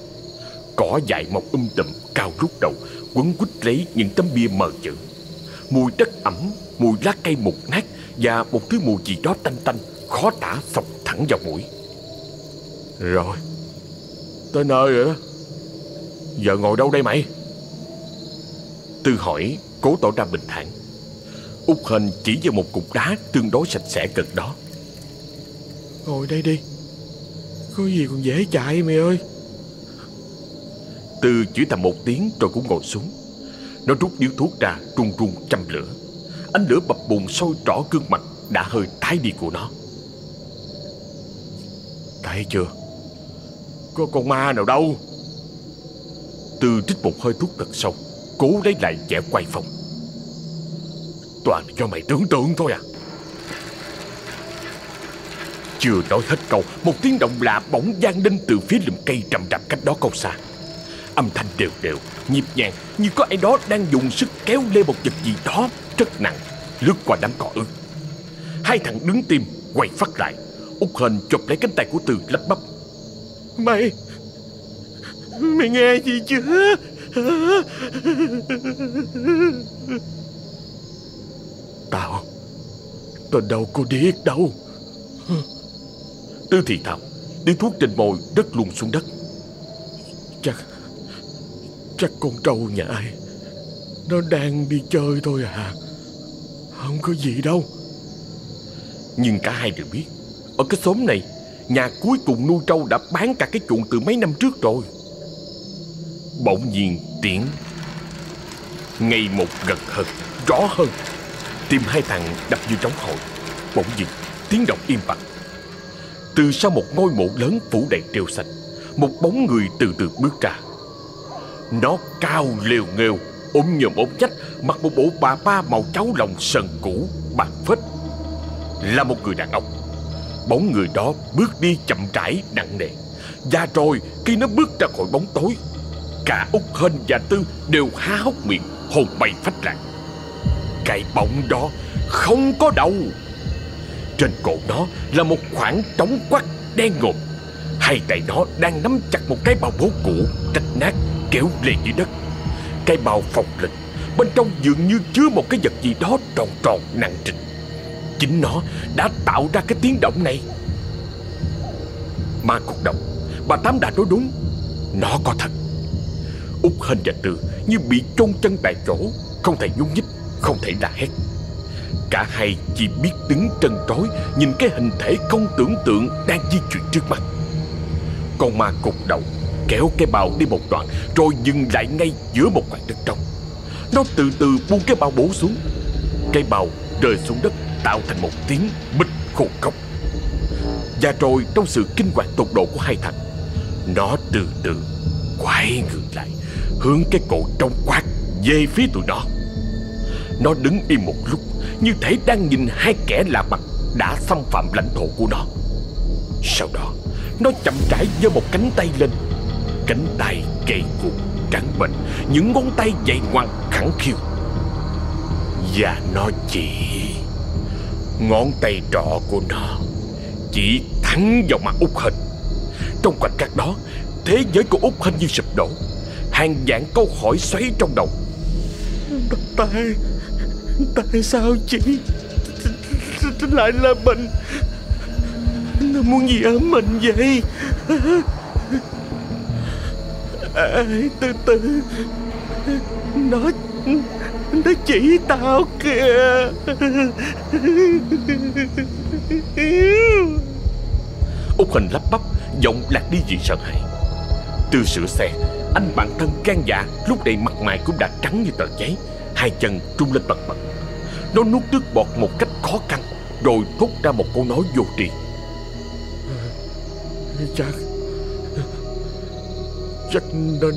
Cỏ dại mọc um tùm cao rút đầu Quấn quýt lấy những tấm bia mờ chữ. Mùi đất ẩm, mùi lá cây mục nát Và một thứ mùi gì đó tanh tanh Khó tả sọc thẳng vào mũi. Rồi Tới nơi rồi đó. Giờ ngồi đâu đây mày? Tư hỏi cố tỏ ra bình thản. Út hình chỉ vào một cục đá tương đối sạch sẽ gần đó. Ngồi đây đi. Có gì còn dễ chạy mày ơi? Tư chỉ tầm một tiếng rồi cũng ngồi xuống. Nó rút điếu thuốc ra, run run châm lửa. Ánh lửa bập bùng sôi rõ gương mặt, đã hơi tái đi của nó. Thấy chưa? Có con ma nào đâu? Tư trích một hơi thuốc thật sâu, Cố lấy lại vẻ quay phòng. Toàn do mày tưởng tượng thôi à. Chưa nói hết câu, Một tiếng động lạ bỗng gian lên từ phía lùm cây trầm rạp cách đó không xa. Âm thanh đều đều, nhịp nhàng Như có ai đó đang dùng sức kéo lê một vật gì đó Rất nặng, lướt qua đám cỏ ướt. Hai thằng đứng tim, quay phát lại. Út hên chụp lấy cánh tay của Từ lắp bắp. Mày Mày nghe gì chưa Tao Tao đâu có biết đâu? Tư thì thào Điếu thuốc trên môi đất luôn xuống đất Chắc con trâu nhà ai? Nó đang đi chơi thôi à. Không có gì đâu. Nhưng cả hai đều biết, Ở cái xóm này, Nhà cuối cùng nuôi trâu đã bán cả cái chuồng từ mấy năm trước rồi. Bỗng nhiên tiếng Ngày một gần hơn Rõ hơn. Tim hai thằng đập như trống hội Bỗng nhiên, tiếng động im bặt. Từ sau một ngôi mộ lớn phủ đầy treo xanh, Một bóng người từ từ bước ra. Nó cao liều nghêu Ôm nhồm ốm chách, Mặc một bộ bà ba màu cháu lòng sần cũ, Bạc phết. Là một người đàn ông. Bóng người đó bước đi chậm rãi, nặng nề. Và rồi, khi nó bước ra khỏi bóng tối, Cả Út Hên và Tư đều há hốc miệng, Hồn bay phách lạc. Cái bóng đó không có đầu Trên cổ nó là một khoảng trống quắc đen ngộm Hai tay nó đang nắm chặt một cái bao bố cũ, Trách nát kéo lê dưới đất. Cái bào phòng lịch Bên trong dường như chứa một cái vật gì đó tròn tròn, nặng trịch. Chính nó đã tạo ra cái tiếng động này. Ma cục động Bà Tám đã nói đúng, Nó có thật. Út Hên và Tư như bị trôn chân tại chỗ, Không thể nhúng nhích, Không thể la hét. Cả hai chỉ biết đứng trân trối, Nhìn cái hình thể không tưởng tượng Đang di chuyển trước mặt. Con ma cục động Kéo cái bao đi một đoạn, Rồi dừng lại ngay giữa một khoảng đất trống. Nó từ từ buông cái bao bổ xuống. Cái bao rơi xuống đất, Tạo thành một tiếng bịch khô khốc. Và rồi trong sự kinh hoàng tột độ của hai thằng, Nó từ từ quay người lại, Hướng cái cổ trong quát Về phía tụi nó. Nó đứng im một lúc, Như thể đang nhìn hai kẻ lạ mặt Đã xâm phạm lãnh thổ của nó. Sau đó, Nó chậm rãi giơ một cánh tay lên Cánh tay cây cuộc trắng bệnh, Những ngón tay dày ngoằng khẳng khiu. Và nó chỉ, Ngón tay trọ của nó Chỉ thẳng vào mặt Út Hình Trong khoảnh khắc đó, Thế giới của Út Hình như sụp đổ, Hàng dạng câu hỏi xoáy trong đầu. Tại Tại sao chị? Lại là mình Nó muốn gì ở mình vậy? À, Từ từ. Nó Nó chỉ tao kìa. Út Hình lắp bắp Giọng lạc đi vì sợ hãi. Từ sửa xe Anh bản thân gan dạ Lúc này mặt mày cũng đã trắng như tờ giấy. Hai chân trung lên bật bật. Nó nuốt nước bọt một cách khó khăn Rồi thốt ra một câu nói vô tri. Chắc Chắc nó,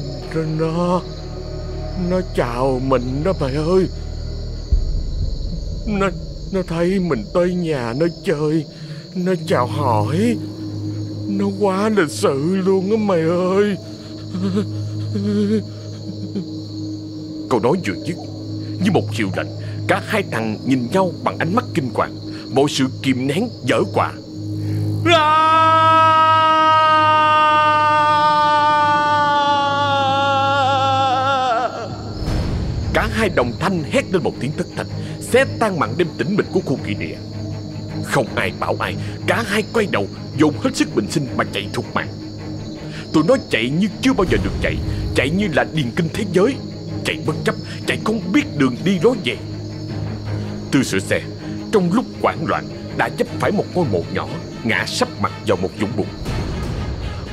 nó Nó chào mình đó mày ơi. Nó Nó thấy mình tới nhà nó chơi. Nó chào hỏi. Nó quá lịch sự luôn á mày ơi. Câu nói vừa dứt Như một hiệu lệnh Cả hai thằng nhìn nhau bằng ánh mắt kinh hoàng. Mọi sự kìm nén dở quả Cả hai đồng thanh hét lên một tiếng thất thanh, Xé tan mặn đêm tĩnh mịch của khu kỳ địa. Không ai bảo ai, Cả hai quay đầu Dùng hết sức bình sinh mà chạy thục mạng. Tụi nó chạy như chưa bao giờ được chạy Chạy như là điền kinh thế giới. Chạy bất chấp, Chạy không biết đường đi lối về. Từ sửa xe, Trong lúc quảng loạn, Đã chấp phải một ngôi mộ nhỏ, Ngã sắp mặt vào một vũng bùn.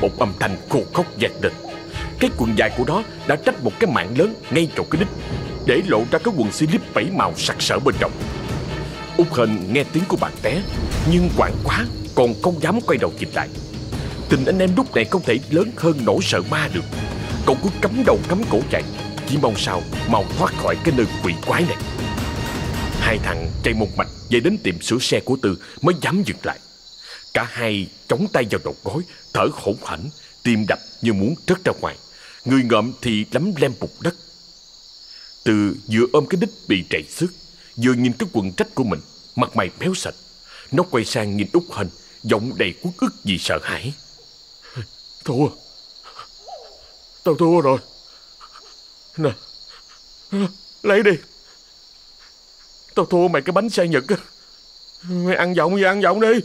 Một âm thanh khô khóc dạt lên. Cái quần dài của nó đã trách một cái mạng lớn Ngay trong cái đít để lộ ra cái quần slip bảy màu sặc sỡ bên trong. Út Hên nghe tiếng của bạn té, Nhưng hoảng quá, Còn không dám quay đầu nhìn lại. Tình anh em lúc này không thể lớn hơn nỗi sợ ma được. Cậu cứ cắm đầu cắm cổ chạy, Chỉ mong sao mau thoát khỏi cái nơi quỷ quái này. Hai thằng chạy một mạch về đến tiệm sửa xe của Tư mới dám dừng lại. Cả hai chống tay vào đầu gối, Thở hổn hển, Tim đập như muốn rớt ra ngoài. Người ngợm thì lấm lem bụt đất. Tư vừa ôm cái đít bị trầy xước Vừa nhìn cái quần trách của mình Mặt mày béo sạch. Nó quay sang nhìn Út Hên Giọng đầy cuốn ức vì sợ hãi. Thua. Tao thua rồi. Nè Lấy đi. Tao thua mày cái bánh xe Nhật á. Mày ăn vọng gì ăn vọng đi.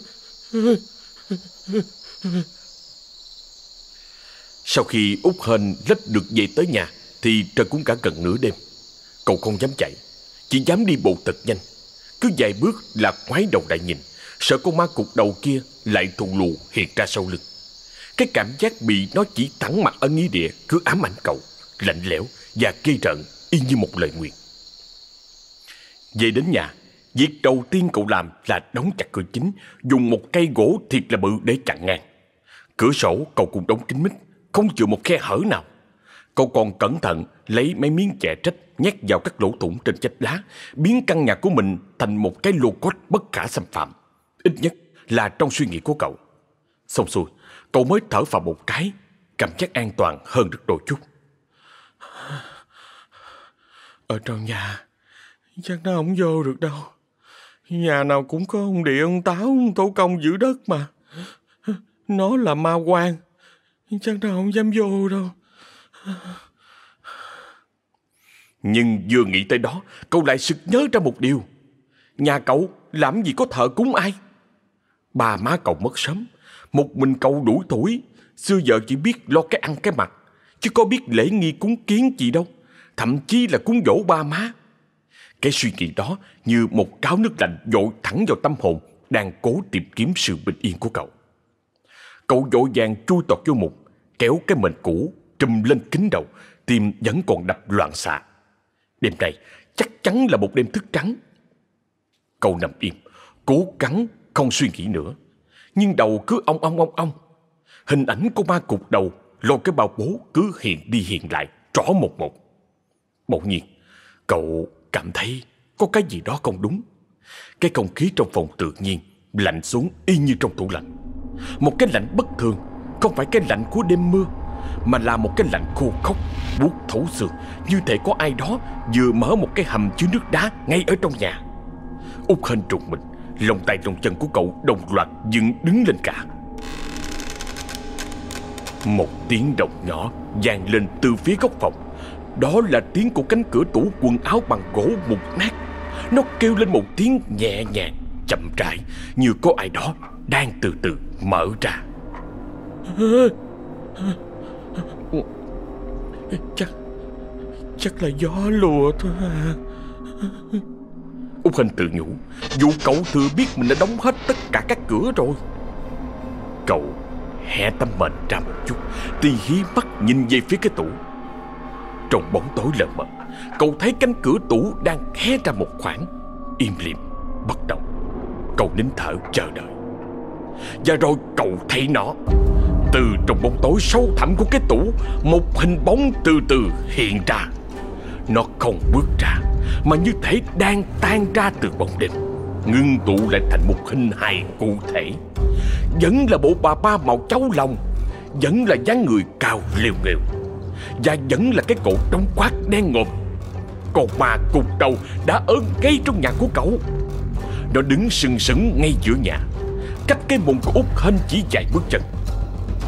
Sau khi Út Hên lết được về tới nhà Thì trời cũng cả gần nửa đêm Cậu không dám chạy, Chỉ dám đi bộ thật nhanh. Cứ vài bước là ngoái đầu lại nhìn, Sợ con ma cục đầu kia lại thù lù hiện ra sau lưng. Cái cảm giác bị nó chỉ thẳng mặt ở nghĩa địa Cứ ám ảnh cậu, Lạnh lẽo và gây rợn Y như một lời nguyện Về đến nhà, Việc đầu tiên cậu làm là đóng chặt cửa chính, Dùng một cây gỗ thiệt là bự để chặn ngang. Cửa sổ cậu cũng đóng kín mít, Không chừa một khe hở nào. Cậu còn cẩn thận lấy mấy miếng chè trách nhét vào các lỗ thủng trên chách lá, biến căn nhà của mình thành một cái lô cốt bất khả xâm phạm. Ít nhất là trong suy nghĩ của cậu. Xong xuôi, cậu mới thở vào một cái, cảm giác an toàn hơn được đôi chút. Ở trong nhà Chắc nó không vô được đâu Nhà nào cũng có ông địa ông táo ông tổ công giữ đất mà Nó là ma quan Chắc nó không dám vô đâu nhưng vừa nghĩ tới đó, cậu lại sực nhớ ra một điều. Nhà cậu làm gì có thợ cúng ai? Bà má cậu mất sớm, một mình cậu đủ tuổi, xưa giờ chỉ biết lo cái ăn cái mặc, chứ có biết lễ nghi cúng kiến gì đâu, thậm chí là cúng dỗ ba má. Cái suy nghĩ đó như một cáo nước lạnh dội thẳng vào tâm hồn đang cố tìm kiếm sự bình yên của cậu. Cậu vội vàng chui tọt vô mục, kéo cái mền cũ trùm lên kính đầu, tim vẫn còn đập loạn xạ. Đêm nay chắc chắn là một đêm thức trắng. Cậu nằm im, cố gắng không suy nghĩ nữa. Nhưng đầu cứ ong ong ong ong. Hình ảnh của ma cục đầu lôi cái bao bố cứ hiện đi hiện lại, rõ một một. Bỗng nhiên, cậu cảm thấy có cái gì đó không đúng. Cái không khí trong phòng tự nhiên lạnh xuống y như trong tủ lạnh. Một cái lạnh bất thường, không phải cái lạnh của đêm mưa, mà là một cái lạnh khô khốc, buốt thấu xương, như thể có ai đó vừa mở một cái hầm chứa nước đá ngay ở trong nhà. Út Hên trùng mình, lòng tay lòng chân của cậu đồng loạt dựng đứng lên cả. Một tiếng động nhỏ vang lên từ phía góc phòng. Đó là tiếng của cánh cửa tủ quần áo bằng gỗ mục nát. Nó kêu lên một tiếng nhẹ nhàng, chậm rãi, như có ai đó đang từ từ mở ra. Chắc Chắc là gió lùa thôi à. Úc Hình tự nhủ Dù cậu thừa biết mình đã đóng hết tất cả các cửa rồi. Cậu hé tâm mệnh ra một chút, Tì hí mắt nhìn về phía cái tủ. Trong bóng tối lờ mờ, Cậu thấy cánh cửa tủ đang hé ra một khoảng. Im lìm Bất động Cậu nín thở chờ đợi. Và rồi cậu thấy nó. Từ trong bóng tối sâu thẳm của cái tủ, Một hình bóng từ từ hiện ra. Nó không bước ra, Mà như thể đang tan ra từ bóng đêm. Ngưng tụ lại thành một hình hài cụ thể. Vẫn là bộ bà ba màu cháu lòng, Vẫn là dáng người cao liều nghèo Và vẫn là cái cổ trống quát đen ngộm Còn mà cục đầu đã ớn ngay trong nhà của cậu. Nó đứng sừng sững ngay giữa nhà, Cách cái mùng của Út Hên chỉ vài bước chân.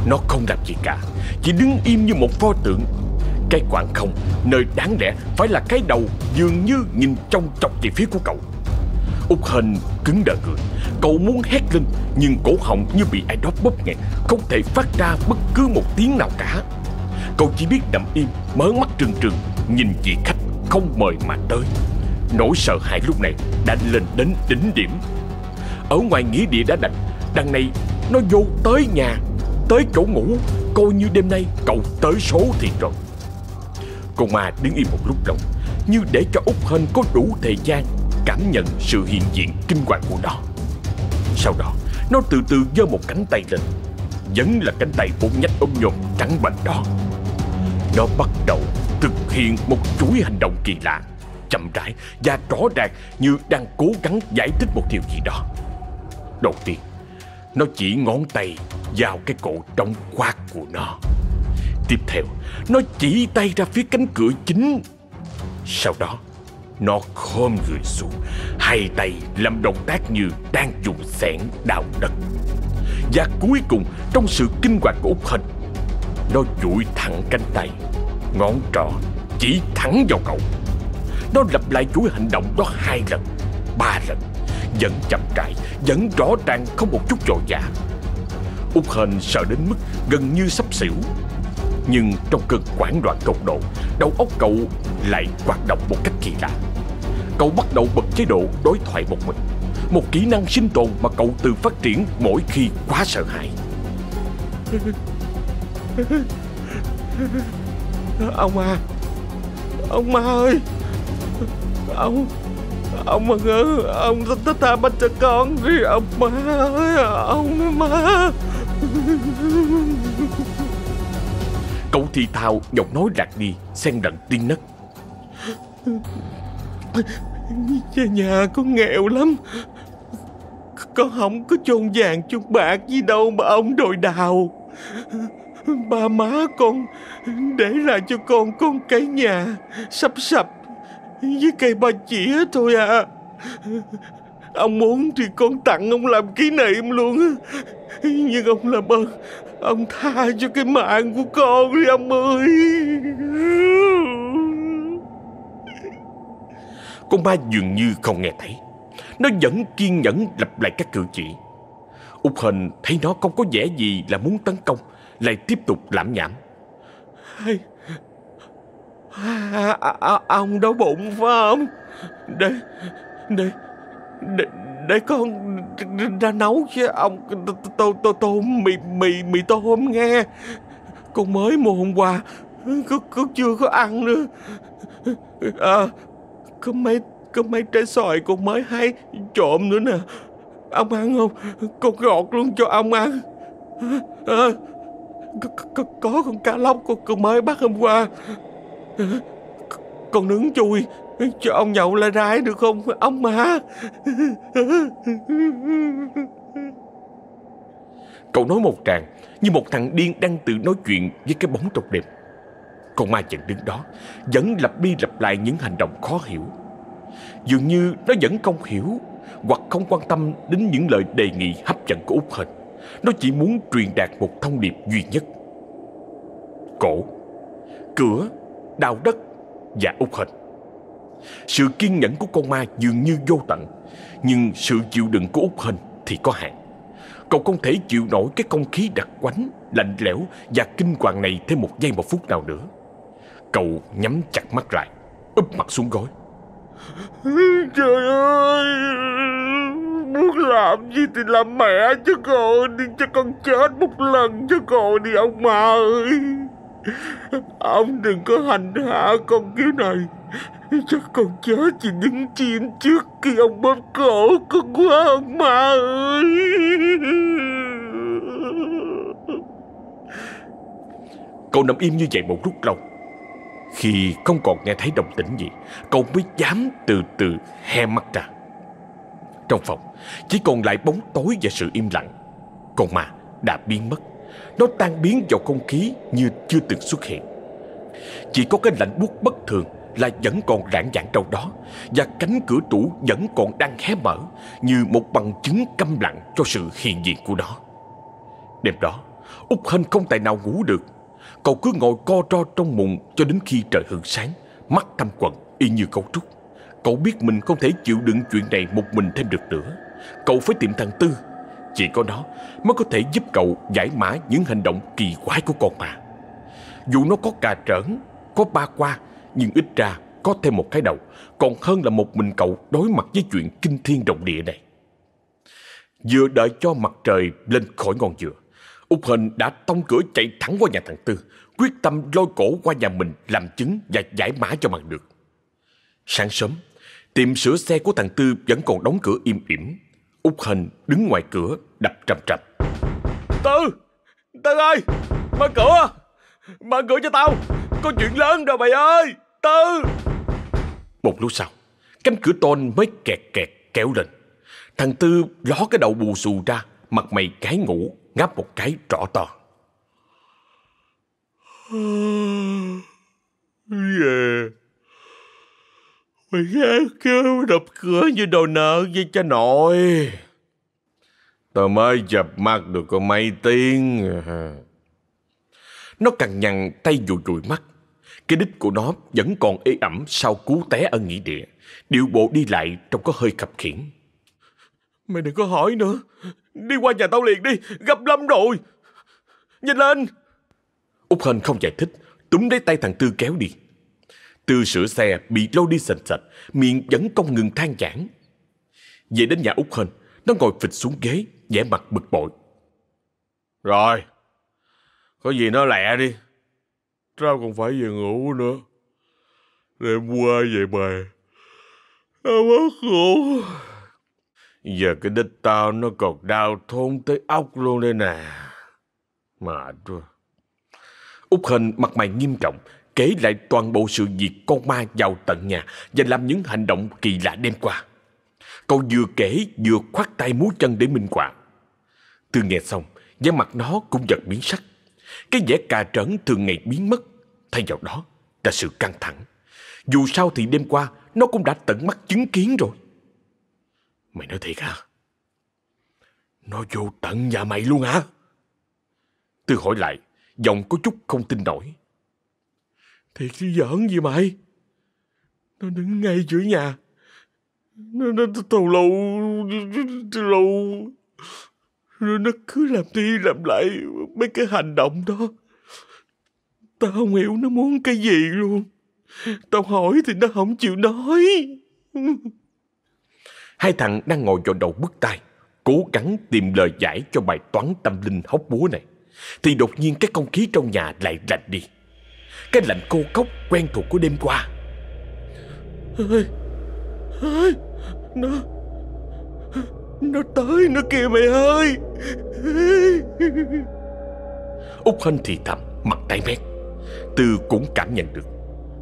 Nó không làm gì cả. Chỉ đứng im như một pho tượng. Cái khoảng không, Nơi đáng lẽ phải là cái đầu Dường như nhìn trong chọc về phía của cậu. Úc Hên cứng đờ người Cậu muốn hét lên, Nhưng cổ họng như bị ai đó bóp nghẹt, Không thể phát ra bất cứ một tiếng nào cả. Cậu chỉ biết nằm im Mở mắt trừng trừng, Nhìn vị khách không mời mà tới. Nỗi sợ hãi lúc này đã lên đến đỉnh điểm. Ở ngoài nghĩa địa đã đành, Đằng này nó vô tới nhà. Tới chỗ ngủ, Coi như đêm nay cậu tới số thì rồi. Con ma đứng im một lúc lâu, Như để cho Út Hên có đủ thời gian Cảm nhận sự hiện diện kinh hoàng của nó. Sau đó, Nó từ từ giơ một cánh tay lên, Vẫn là cánh tay bốn nhách ôm nhôm trắng bạch đó. Nó bắt đầu thực hiện một chuỗi hành động kỳ lạ, Chậm rãi và rõ ràng như đang cố gắng giải thích một điều gì đó. Đầu tiên nó chỉ ngón tay vào cái cổ trống quát của nó. Tiếp theo, Nó chỉ tay ra phía cánh cửa chính. Sau đó, Nó khom người xuống, Hai tay làm động tác như đang dùng xẻng đào đất. Và cuối cùng, Trong sự kinh hoàng của Úc Hình Nó duỗi thẳng cánh tay, Ngón trỏ chỉ thẳng vào cậu. Nó lặp lại chuỗi hành động đó hai lần, Ba lần. Vẫn chậm trại, Vẫn rõ ràng không một chút dội dã. Úc Hên sợ đến mức gần như sắp xỉu. Nhưng trong cơn quảng loạn tột độ Đầu óc cậu lại hoạt động một cách kỳ lạ. Cậu bắt đầu bật chế độ đối thoại một mình Một kỹ năng sinh tồn mà cậu tự phát triển mỗi khi quá sợ hãi. Ông à Ông ma ơi Ông Ông ngỡ Ông tha, tha bắt cho con. Đi Ông ma ơi Ông ma Cậu thì thào giọng nói lạc đi Xen lẫn tiếng nấc. Nhà, nhà con nghèo lắm. Con không có chôn vàng chôn bạc gì đâu mà ông đòi đào. Ba má con để lại cho con con cái nhà sắp sập với cây ba chĩa thôi à. Ông muốn thì con tặng ông làm kỷ niệm luôn. Nhưng ông làm ơn, ông tha cho cái mạng của con đi ông ơi. Con ma dường như không nghe thấy. Nó vẫn kiên nhẫn lặp lại các cử chỉ. Út Hên thấy nó không có vẻ gì là muốn tấn công lại tiếp tục lãm nhảm. Hay, à, à, à, ông đói bụng phải không? Để, để, để, để con ra nấu cho ông tô tô tô mì mì mì tôm nghe. Con mới mua hôm qua, cứ, cứ chưa có ăn nữa. À, có mấy có mấy trái xoài con mới hay trộm nữa nè. Ông ăn không? Con gọt luôn cho ông ăn. À, có, có, có con cá lóc con, con mới bắt hôm qua con nướng chui, Cho ông nhậu la rái được không? Ông mà. Cậu nói một tràng, Như một thằng điên đang tự nói chuyện Với cái bóng trong đêm. Con ma vẫn đứng đó, Vẫn lặp đi lặp lại những hành động khó hiểu. Dường như nó vẫn không hiểu, Hoặc không quan tâm đến những lời đề nghị hấp dẫn của Út hình nó chỉ muốn truyền đạt một thông điệp duy nhất. Cổ, Cửa Đào đất Và út hình Sự kiên nhẫn của con ma dường như vô tận, Nhưng sự chịu đựng của út hình thì có hạn. Cậu không thể chịu nổi cái không khí đặc quánh, Lạnh lẽo và kinh hoàng này thêm một giây một phút nào nữa. Cậu nhắm chặt mắt lại, úp mặt xuống gối. Trời ơi! Muốn làm gì thì làm mẹ cho cô đi, Cho con chết một lần cho cô đi, ông mà ơi. Ông đừng có hành hạ con kiểu này. Chắc con chết chỉ đứng chim trước khi ông bóp cổ con quá ông mà ơi. Cậu nằm im như vậy một lúc lâu. Khi không còn nghe thấy động tĩnh gì, Cậu mới dám từ từ he mắt ra. Trong phòng, Chỉ còn lại bóng tối và sự im lặng. Còn ma đã biến mất. Nó tan biến vào không khí như chưa từng xuất hiện. Chỉ có cái lạnh buốt bất thường là vẫn còn rạng rạng trong đó, Và cánh cửa tủ vẫn còn đang hé mở Như một bằng chứng câm lặng cho sự hiện diện của nó. Đêm đó, Úc Hên không tài nào ngủ được. Cậu cứ ngồi co ro trong mùng cho đến khi trời hừng sáng, Mắt thăm quần y như cấu trúc. Cậu biết mình không thể chịu đựng chuyện này một mình thêm được nữa. Cậu phải tìm thằng Tư chỉ có nó mới có thể giúp cậu giải mã những hành động kỳ quái của con mà. Dù nó có cà trỡn, có ba qua Nhưng ít ra có thêm một cái đầu Còn hơn là một mình cậu đối mặt với chuyện kinh thiên động địa này. Vừa đợi cho mặt trời lên khỏi ngọn dừa Úc hình đã tông cửa chạy thẳng qua nhà thằng Tư Quyết tâm lôi cổ qua nhà mình làm chứng và giải mã cho bằng được. Sáng sớm Tiệm sửa xe của thằng Tư vẫn còn đóng cửa im ỉm. Úc hình đứng ngoài cửa đập trầm trầm. Tư Tư ơi Mở cửa Mở cửa cho tao. Có chuyện lớn rồi mày ơi Tư. Một lúc sau Cánh cửa tôn mới kẹt kẹt kéo lên. Thằng Tư ló cái đầu bù xù ra Mặt mày cái ngủ Ngáp một cái rõ to. Về Mày gác kêu đập cửa như đồ nợ với cha nội Tao mới chập mắt được có mấy tiếng. Nó cằn nhằn, tay dùi dùi mắt. Cái đích của nó vẫn còn ê ẩm sau cú té ở nghỉ địa. Điệu bộ đi lại trông có hơi khập khiển Mày đừng có hỏi nữa. Đi qua nhà tao liền đi. Gặp Lâm rồi. Nhìn lên. Úc Hên không giải thích. Túm lấy tay thằng Tư kéo đi. Tư sửa xe, bị lôi đi sành sạch Miệng vẫn không ngừng than giảng Về đến nhà Úc Hên, Nó ngồi phịch xuống ghế vẻ mặt bực bội. Rồi Có gì nó lẹ đi. Tao còn phải về ngủ nữa. Đêm qua vậy mày, Tao mất ngủ. Giờ cái đít tao nó còn đau thôn tới ốc luôn đây nè. Mệt quá. Úc hình mặt mày nghiêm trọng kể lại toàn bộ sự việc con ma vào tận nhà và làm những hành động kỳ lạ đêm qua. Cậu vừa kể vừa khoát tay múa chân để minh họa. Từ nghe xong, vẻ mặt nó cũng giật biến sắc. Cái vẻ cà trấn thường ngày biến mất, thay vào đó là sự căng thẳng. Dù sao thì đêm qua nó cũng đã tận mắt chứng kiến rồi. Mày nói thiệt hả? Nó vô tận nhà mày luôn hả? Tư hỏi lại, giọng có chút không tin nổi. Thiệt chứ giỡn gì mày? Nó đứng ngay giữa nhà. Nó, nó, tàu lâu, lâu. Nó, nó cứ làm đi làm lại mấy cái hành động đó. Tao không hiểu nó muốn cái gì luôn. Tao hỏi thì nó không chịu nói. Hai thằng đang ngồi vào đầu bức tai, cố gắng tìm lời giải cho bài toán tâm linh hóc búa này. Thì đột nhiên cái không khí trong nhà lại lạnh đi. Cái lạnh cô cốc quen thuộc của đêm qua ơi, nó Nó tới nó kìa mày ơi. Út Hân thì thầm, Mặt tái mét. Tư cũng cảm nhận được.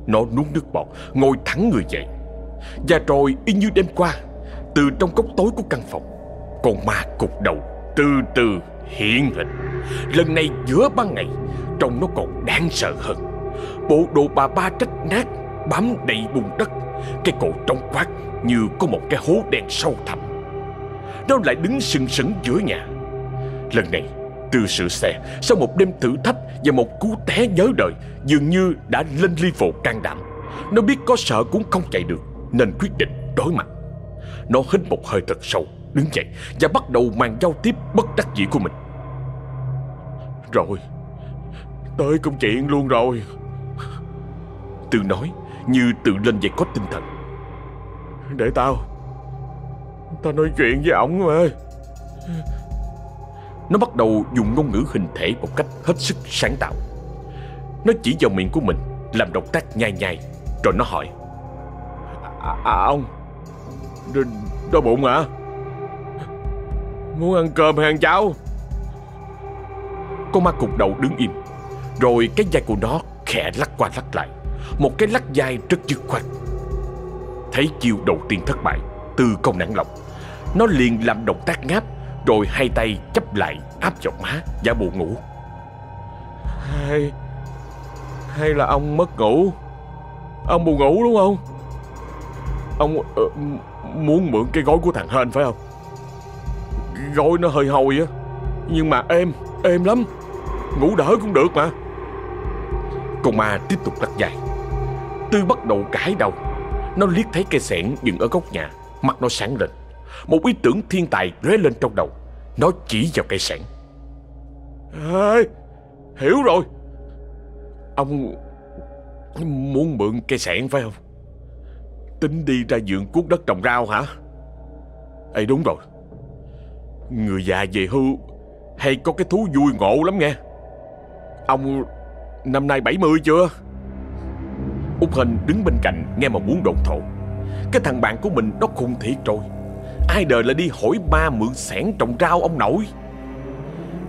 Nó nuốt nước bọt, Ngồi thẳng người dậy. Và rồi y như đêm qua, Từ trong góc tối của căn phòng, Con ma cục đầu từ từ hiện hình. Lần này giữa ban ngày, Trông nó còn đáng sợ hơn. Bộ đồ bà ba trách nát, Bám đầy bùn đất. Cái cổ trống quát như có một cái hố đen sâu thẳm. Nó lại đứng sừng sững giữa nhà. Lần này, từ sự xe Sau một đêm thử thách Và một cú té nhớ đời, Dường như đã lên ly phộ can đảm. Nó biết có sợ cũng không chạy được, Nên quyết định đối mặt. Nó hít một hơi thật sâu, Đứng dậy và bắt đầu màn giao tiếp bất đắc dĩ của mình. Rồi, Tới công chuyện luôn rồi. Tư nói như tự lên dậy có tinh thần. Để tao. Tao nói chuyện với ổng mà. Nó bắt đầu dùng ngôn ngữ hình thể một cách hết sức sáng tạo. Nó chỉ vào miệng của mình Làm động tác nhai nhai Rồi nó hỏi. À, à ông. Đ Đói bụng hả? Muốn ăn cơm hay ăn cháo? Con ma cục đầu đứng im Rồi cái vai của nó khẽ lắc qua lắc lại Một cái lắc vai rất dứt khoát. Thấy chiêu đầu tiên thất bại Tư không nản lòng Nó liền làm động tác ngáp Rồi hai tay chấp lại áp vào má Giả bộ ngủ. Hay Hay là ông mất ngủ? Ông buồn ngủ đúng không? Ông uh, muốn mượn cái gối của thằng Hên phải không? Gối nó hơi hôi á Nhưng mà êm Êm lắm. Ngủ đỡ cũng được mà. Con ma tiếp tục lắc dài Tư bắt đầu cãi đầu Nó liếc thấy cây sẻn dựng ở góc nhà Mặt nó sáng lên. Một ý tưởng thiên tài lóe lên trong đầu. Nó chỉ vào cây sẻn Ê, Hiểu rồi. Ông Muốn mượn cây sẻn phải không? Tính đi ra dưỡng cuốc đất trồng rau hả? Ê đúng rồi. Người già về hưu Hay có cái thú vui ngộ lắm nghe. Ông Năm nay 70 chưa? Út Hên đứng bên cạnh, nghe mà muốn đồn thổ. Cái thằng bạn của mình nó khùng thiệt rồi. Ai đời lại đi hỏi ba mượn sẻn trồng rau ông nội?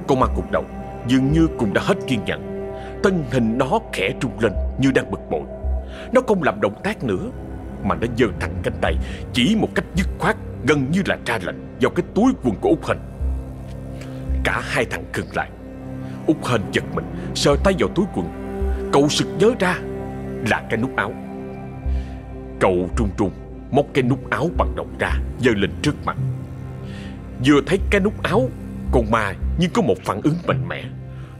Con ma cục đầu, Dường như cũng đã hết kiên nhẫn. Thân hình nó khẽ trung lên, như đang bực bội. Nó không làm động tác nữa, Mà nó giơ thẳng cánh tay, Chỉ một cách dứt khoát, Gần như là ra lệnh vào cái túi quần của Út Hình Cả hai thằng khựng lại. Út Hình giật mình, Sờ tay vào túi quần. Cậu sực nhớ ra là cái nút áo. Cậu trung trung Móc cái nút áo bằng đồng ra, giơ lên trước mặt. Vừa thấy cái nút áo Con ma nhưng có một phản ứng mạnh mẽ.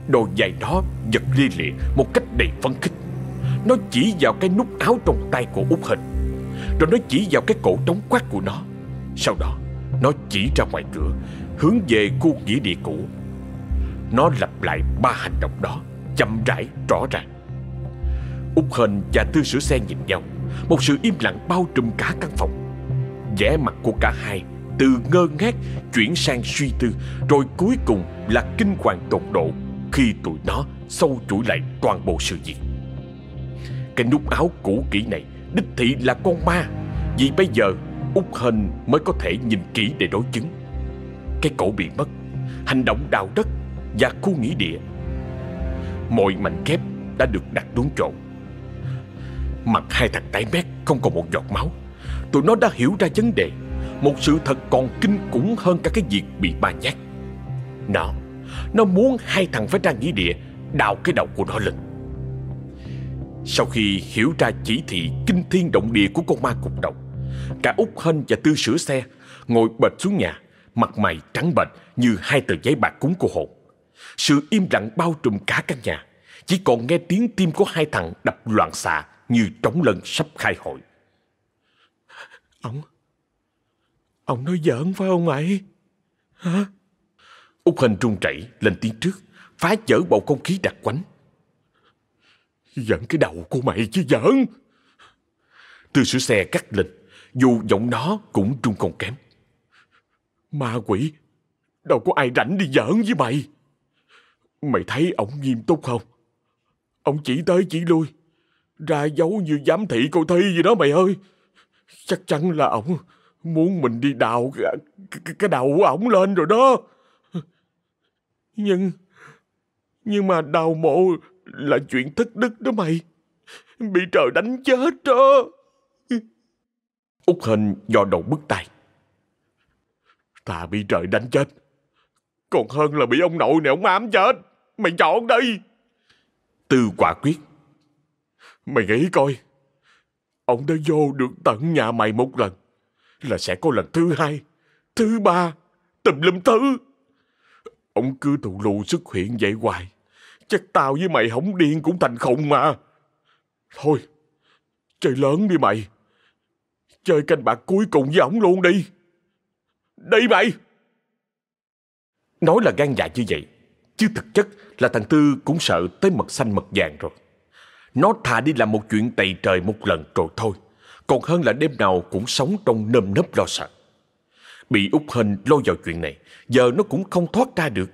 Đôi giày đó giật lia lịa Một cách đầy phấn khích. Nó chỉ vào cái nút áo trong tay của Út Hình, Rồi nó chỉ vào cái cổ trống quát của nó. Sau đó, Nó chỉ ra ngoài cửa, Hướng về khu nghĩa địa cũ. Nó lặp lại ba hành động đó, Chậm rãi, rõ ràng. Úc Hên và Tư Sửa Xe nhìn nhau. Một sự im lặng bao trùm cả căn phòng. Vẻ mặt của cả hai Từ ngơ ngác chuyển sang suy tư, Rồi cuối cùng là kinh hoàng tột độ Khi tụi nó sâu chuỗi lại toàn bộ sự việc. Cái nút áo cũ kỹ này Đích thị là con ma, Vì bây giờ Úc Hên mới có thể nhìn kỹ để đối chứng. Cái cổ bị mất, Hành động đào đất Và khu nghỉ địa. Mọi mảnh ghép đã được đặt đúng chỗ. Mặt hai thằng tái mét, không còn một giọt máu. Tụi nó đã hiểu ra vấn đề. Một sự thật còn kinh khủng hơn cả cái việc bị ma nhát. Nó Nó muốn hai thằng phải ra nghĩa địa, Đào cái đầu của nó lên. Sau khi hiểu ra chỉ thị kinh thiên động địa của con ma cục đầu, Cả Út Hên và Tư sửa xe Ngồi bệt xuống nhà, Mặt mày trắng bệch như hai tờ giấy bạc cúng của hồn. Sự im lặng bao trùm cả căn nhà, Chỉ còn nghe tiếng tim của hai thằng đập loạn xạ như trống lân sắp khai hội. Ông Ông nói giỡn phải không mày Hả? Út Hình trung chảy lên tiếng trước Phá vỡ bầu không khí đặc quánh. Giận cái đầu của mày chứ giỡn. Tư sửa xe cắt lên Dù giọng nó cũng trung không kém. Ma quỷ Đâu có ai rảnh đi giỡn với mày. Mày thấy ổng nghiêm túc không? Ông chỉ tới chỉ lui ra dấu như giám thị cô thi gì đó mày ơi Chắc chắn là ổng muốn mình đi đào cái, cái, đầu của ổng lên rồi đó. Nhưng, nhưng mà đào mộ là chuyện thất đức đó mày. Bị trời đánh chết đó. Út hình do đầu bứt tay. Ta bị trời đánh chết. Còn hơn là bị ông nội này ông ám chết. Mày chọn đây. Tư quả quyết. Mày nghĩ coi. Ông đã vô được tận nhà mày một lần. Là sẽ có lần thứ hai, thứ ba, tùm lum thứ. Ông cứ tụ lù xuất hiện vậy hoài. Chắc tao với mày không điên cũng thành khùng mà. Thôi, chơi lớn đi mày. Chơi canh bạc cuối cùng với ổng luôn đi. Đi mày! Nói là gan dạ như vậy, chứ thực chất là thằng Tư cũng sợ tới mật xanh mật vàng rồi. Nó thà đi làm một chuyện tày trời một lần rồi thôi, còn hơn là đêm nào cũng sống trong nơm nớp lo sợ. Bị Út Hên lôi vào chuyện này, giờ nó cũng không thoát ra được.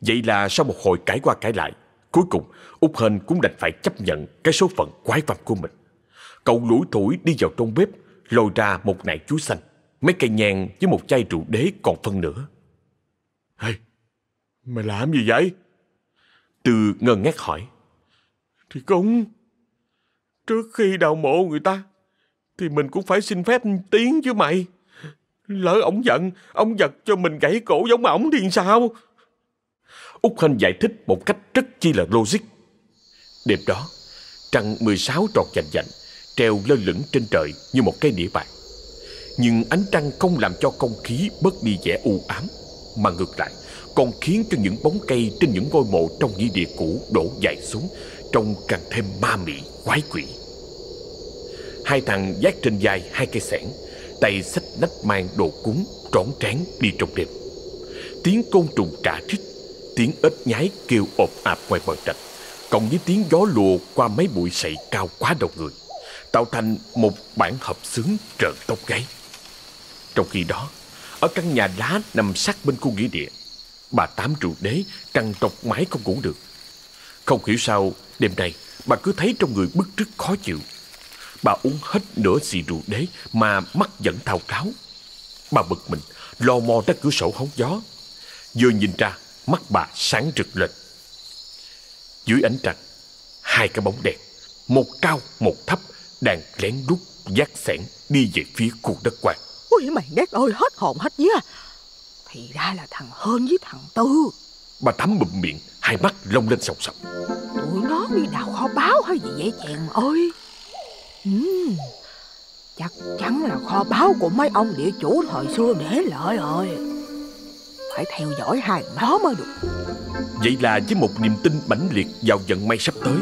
Vậy là sau một hồi cãi qua cãi lại, cuối cùng Út Hên cũng đành phải chấp nhận cái số phận quái vật của mình. Cậu lủi thủi đi vào trong bếp, lôi ra một nải chuối xanh, mấy cây nhang với một chai rượu đế còn phân nữa. Hey, mày làm gì vậy? Tư ngơ ngác hỏi. Thì cũng, Trước khi đào mộ người ta, Thì mình cũng phải xin phép tiếng chứ mày. Lỡ ổng giận Ông giật cho mình gãy cổ giống ổng thì sao? Úc Hên giải thích một cách rất chi là logic. Đêm đó, Trăng 16 tròn dành dành Treo lơ lửng trên trời như một cái đĩa bạc Nhưng ánh trăng không làm cho không khí bớt đi vẻ u ám, Mà ngược lại. Còn khiến cho những bóng cây trên những ngôi mộ trong nghĩa địa cũ đổ dài xuống Trông càng thêm ma mị, quái quỷ. Hai thằng vác trên vai hai cây sẻn Tay xách nách mang đồ cúng Trón trán đi trong đêm. Tiếng côn trùng trả trích Tiếng ếch nhái kêu ộp ạp ngoài bờ trạch Cộng với tiếng gió lùa qua mấy bụi sậy cao quá đầu người Tạo thành một bản hợp xướng trợn tóc gáy. Trong khi đó Ở căn nhà đá nằm sát bên khu nghĩa địa Bà Tám trụ đế trằn trọc mãi không ngủ được Không hiểu sao đêm nay bà cứ thấy trong người bức rứt khó chịu Bà uống hết nửa xì rượu đế mà mắt vẫn thao cáo. Bà bực mình, lo mò ra cửa sổ hóng gió. Vừa nhìn ra, mắt bà sáng rực lên. Dưới ánh trăng, hai cái bóng đèn, một cao một thấp, đang lén lút dắt sẻn đi về phía khu đất quan. Ôi mày đét ơi, hết hồn hết vía. Thì ra là thằng Hên với thằng Tư. Bà Thắm bụm miệng, hai mắt lông lên sòng sòng. Tụi nó đi đào kho báo hay gì vậy chèn ơi? Uhm, chắc chắn là kho báu của mấy ông địa chủ thời xưa để lại rồi Phải theo dõi hai nó mới được Vậy là với một niềm tin mãnh liệt vào vận may sắp tới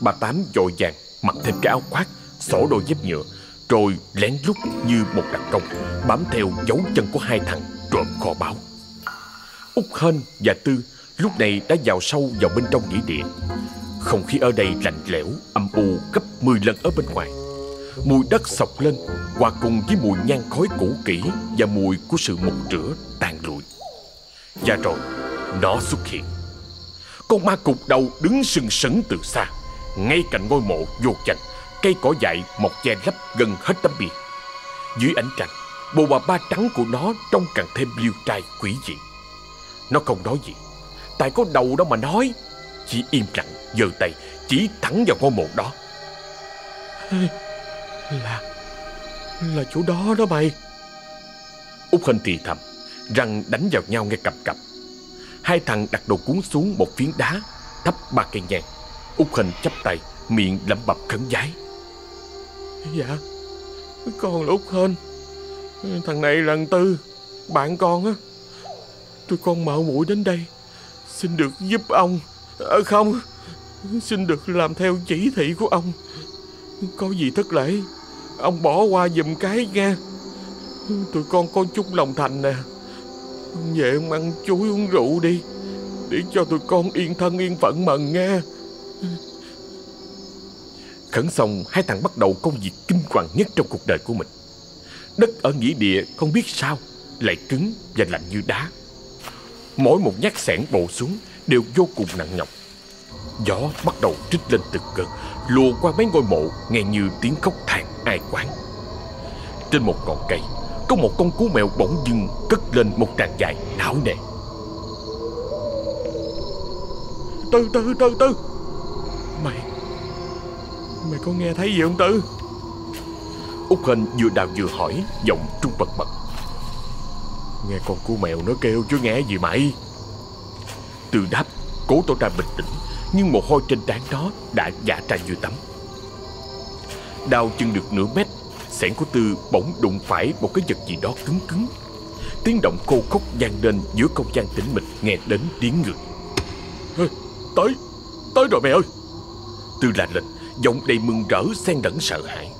Bà Tám dội vàng mặc thêm cái áo khoác Xỏ đôi dép nhựa Rồi lén lút như một đặc công Bám theo dấu chân của hai thằng trộm kho báu Úc Hên và Tư lúc này đã vào sâu vào bên trong nghĩa địa không khí ở đây lạnh lẽo, âm u gấp 10 lần ở bên ngoài. Mùi đất sọc lên, hòa cùng với mùi nhang khói cũ kỹ và mùi của sự mục rửa tàn lụi. Và rồi, nó xuất hiện. Con ma cục đầu đứng sừng sững từ xa, ngay cạnh ngôi mộ vô chành, cây cỏ dại mọc che lấp gần hết tấm bia. Dưới ánh trăng, bộ bà ba trắng của nó trông càng thêm liêu trai quỷ dị. Nó không nói gì, tại có đầu đó mà nói. Chỉ im lặng giơ tay chỉ thẳng vào ngôi mộ đó. Là Là chỗ đó đó mày. Út Hên thì thầm Răng đánh vào nhau nghe cặp cặp. Hai thằng đặt đầu cuốn xuống một phiến đá Thắp ba cây nhang. Út Hên chắp tay Miệng lẩm bẩm khấn giái Dạ Con là Út Hên Thằng này là thằng Tư Bạn con á. Tụi con mạo muội đến đây Xin được giúp ông. À, Không Xin được làm theo chỉ thị của ông. Có gì thất lễ Ông bỏ qua giùm cái nha. Tụi con có chút lòng thành nè. Về ông ăn chuối uống rượu đi Để cho tụi con yên thân yên phận mần nha Khẩn xong hai thằng bắt đầu công việc kinh hoàng nhất trong cuộc đời của mình. Đất ở nghĩa địa không biết sao, Lại cứng và lạnh như đá. Mỗi một nhát sẻn bổ xuống Đều vô cùng nặng nhọc. Gió bắt đầu trích lên từng cơn, Lùa qua mấy ngôi mộ, Nghe như tiếng khóc than ai quán. Trên một ngọn cây, Có một con cú mèo bỗng dưng Cất lên một tràng dài não nề. Tư tư tư tư. Mày Mày có nghe thấy gì không Tư? Úc Hên vừa đào vừa hỏi Giọng trung bật bật. Nghe con cú mèo nó kêu chứ nghe gì mày? Từ đáp Cố tỏ ra bình tĩnh nhưng mồ hôi trên trán đó đã giả ra như tắm. Đào chừng được nửa mét Sẻn của Tư bỗng đụng phải một cái vật gì đó cứng cứng. Tiếng động cô khốc gian lên giữa không gian tĩnh mịch nghe đến tiếng người Ê, Tới, tới rồi mẹ ơi! Tư là lệnh, giọng đầy mừng rỡ xen lẫn sợ hãi.